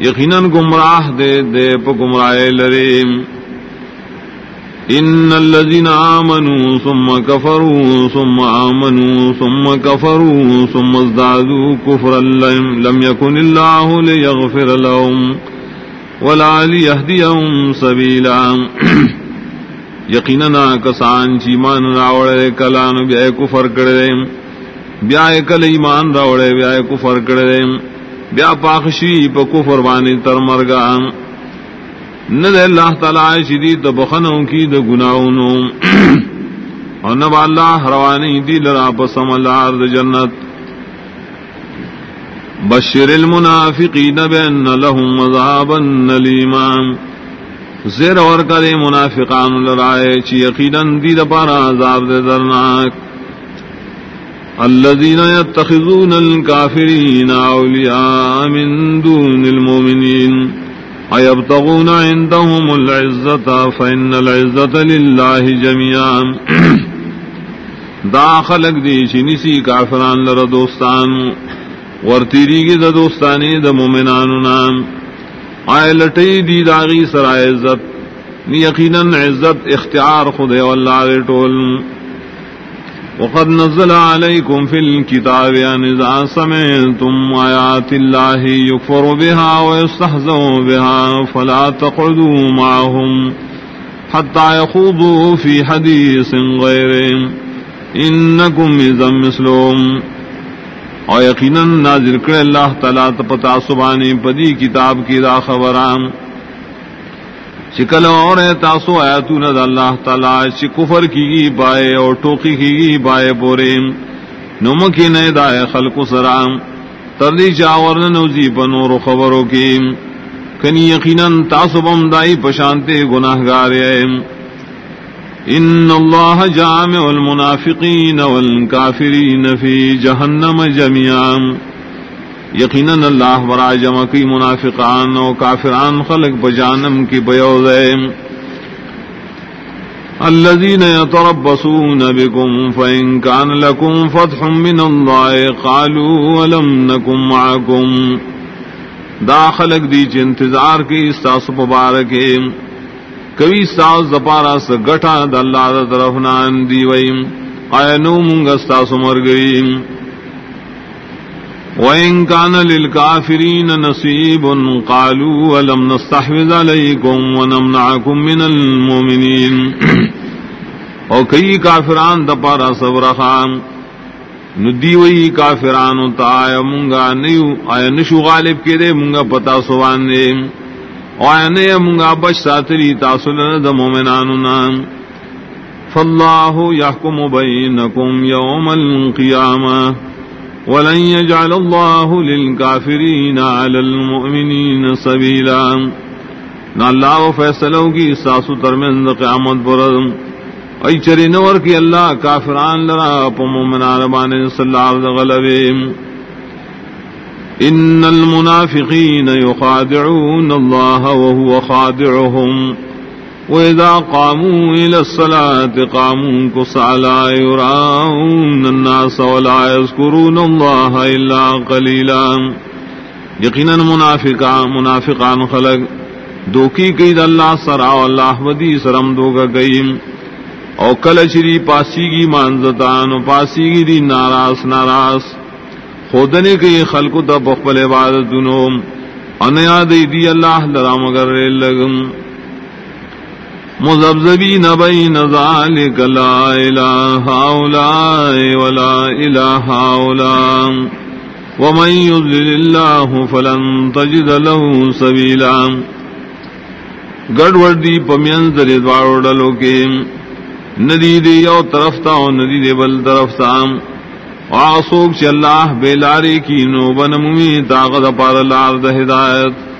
یقیناً گمراہ دے دے پا گمراہ لریم ان الذين امنوا ثم كفروا ثم امنوا ثم كفروا ثم ازدادوا كفرا لم يكن الله ليغفر لهم ولا ليهديهم سبيلا. یقینا کسان چی مان راوڑے کلان بیا کفر کرے بیا کل ایمان راوڑے بیا کفر کرے بیا پاخشی پا کفر بانی تر مرگان. مرگا ند اللہ تعالی شدید بخنوں کی د گناہوں اور نب اللہ روانی دی لرا پسم اللہ جنت۔ بشر المنافقین بین لهم عذابا نلیمان زیر اور کرے منافقان لرائے چی یقیناً دید پارا عذاب دے درناک۔ الذين يتخذون الكافرين أولياء من دون المؤمنين أيبتغون عندهم العزة فإن العزة لله جميعا. *clears throat* دا خلق دی چنیسی کافران لر دوستان ورتیری کی دا دوستانی دا مومنانو نام. آئے لٹئی دی داغی سرائے عزت. یقیناً عزت اختیار خود واللہ ٹول وقد نزل عليكم في الكتاب أن إذا سمعتم آيات الله يكفر بها ويستهزوا بها فلا تقعدوا معهم حتى يخوضوا في حديث غيره إنكم إذا مثلهم اور یقیناً نازل کر اللہ تعالیٰ پتا سبانی پدی کتاب کی را خبرام شکل اور تاسو آیا تو ند اللہ تعالیٰ کفر کی گی بائے اور ٹوکی کی گی بائے بورے نمکی نئے دائے خلق سرام۔ تردی چاور نوزی پنور خبروں کی کنی یقیناً تاسو بم دائی پشانتے گناہ گارے ان اللہ جامع المنافقین والکافرین فی جہنم جميعا یقیناً اللہ برا جمع کی منافقان و کافران خلق بجانم کی بیوزے الذين يتربصون بكم فإن كان لكم فتح من الله قالوا ولم نكن معكم داخلك دی انتظار کی استاس مبارکیں کبھی ساز زپارا س گٹا د اللہ د طرف نان دی ویم۔ آیا نو منگا ستا وَإِن كَانَ لِلْكَافِرِينَ نَصِيبٌ قَالُوا وَلَمْ نَسْتَحْوِذَ عَلَيْكُمْ وَنَمْنَعَكُمْ مِنَ الْمُؤْمِنِينَ *coughs* او کئی کافران دپارا صبر خام ندی وئی کافران تا آیا منگا نیو آیا نشو غالب کے دے منگا پتا سوان دے وعنی منگا بچ ساتری تاسلن دا مومناننا فاللہ یحکم بینکم یوم القیامة ولن يجعل الله للكافرين على المؤمنين سبيلا. نہ اللہ و فیصلوں کی ساسو ترمند قیامت برد. ای چری نور کی اللہ کافران لرا پا مومنان بانے صلی اللہ علیہ غلبیم ان المنافقين يخادعون الله وهو خادعهم واذا قاموا الى الصلاه قاموا كسالى يراون الناس ولا يذكرون الله الا قليلا یقینا منافقان منافقان خلق، دوکی کید اللہ سرا اللہ ودی سرم دو دوگا گئیم۔ او کل چری پاسی گی مانزتان و پاسی گی دی ناراس ناراس۔ خودنے کے خلق دا بخبل عبادت انیا دی دی اللہ لرا مگر لگم۔ مزبزبی نبئی نزالک لا الہ اولائی ولا الہ اولائی ومن يضلل الله فلن تجد له سبيلا گڑ وردی پمین ذری دوارو ڈلو کے ندی دے یو طرف تا و ندی دے بل طرف تا آسوک چی اللہ بیلاری کی نو بنمومی طاقت پار لار دا ہدایت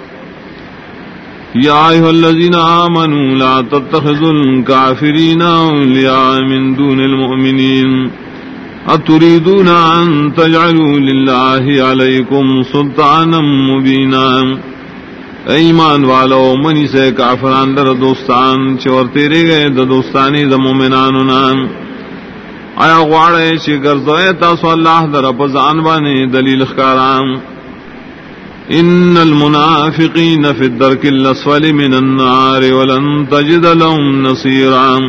یا ایہا الذین آمنوا لا تتخذوا الكافرین اولیاء من دون المؤمنین اتریدون ان تجعلوا للہ علیکم سلطانا مبینا ایمان والو منی سے کافران در دوستان چور تیرے گئے دا دوستانی دا مومنانو نام آیا غواڑے چی گرزوئے تاسو اللہ در اپزان بانے دلیل خکارام ان المنافقین فی الدرک الاسفل من النار ولن تجد لهم نصیرام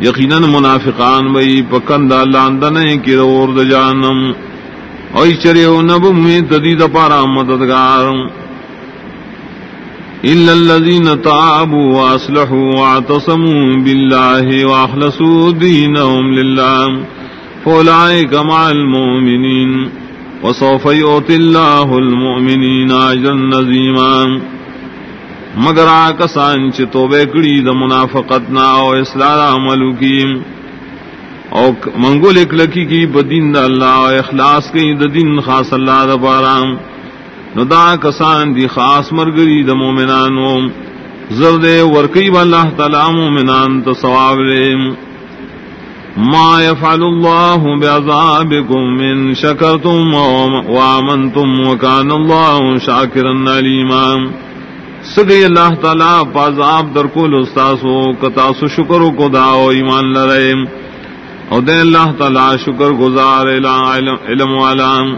یقینا منافقان وی پکند لاندنے کی رور د جانم اوئی چریو نبو میں تدید پارا مددگارم إلا الذين تعبوا وأصلحوا واعتصموا بالله وأخلصوا دينهم لله، فأولئك مع المؤمنين. وسوف يؤتي الله المؤمنين أجرا نزيما مگر آکسان چ توبے کڑی د منافقت نا او اصلاح عمل کی. او منگول ایک لکی کی بدین دا اللہ او اخلاص کی د دین خاص اللہ دا بارام نو دا کسان دی خاص مرگری د مومنانو. زرد ورکی با اللہ تعالی مومنان تو ثواب لے ما يفعل الله بعذابكم من شكرتم وآمنتم وكان الله شاكرا عليما. سگئی اللہ تعالی پازاب در کو لستاسو کتاسو شکر کو داو ایمان لرے. او دے اللہ تعالی شکر گزار علم علم علم.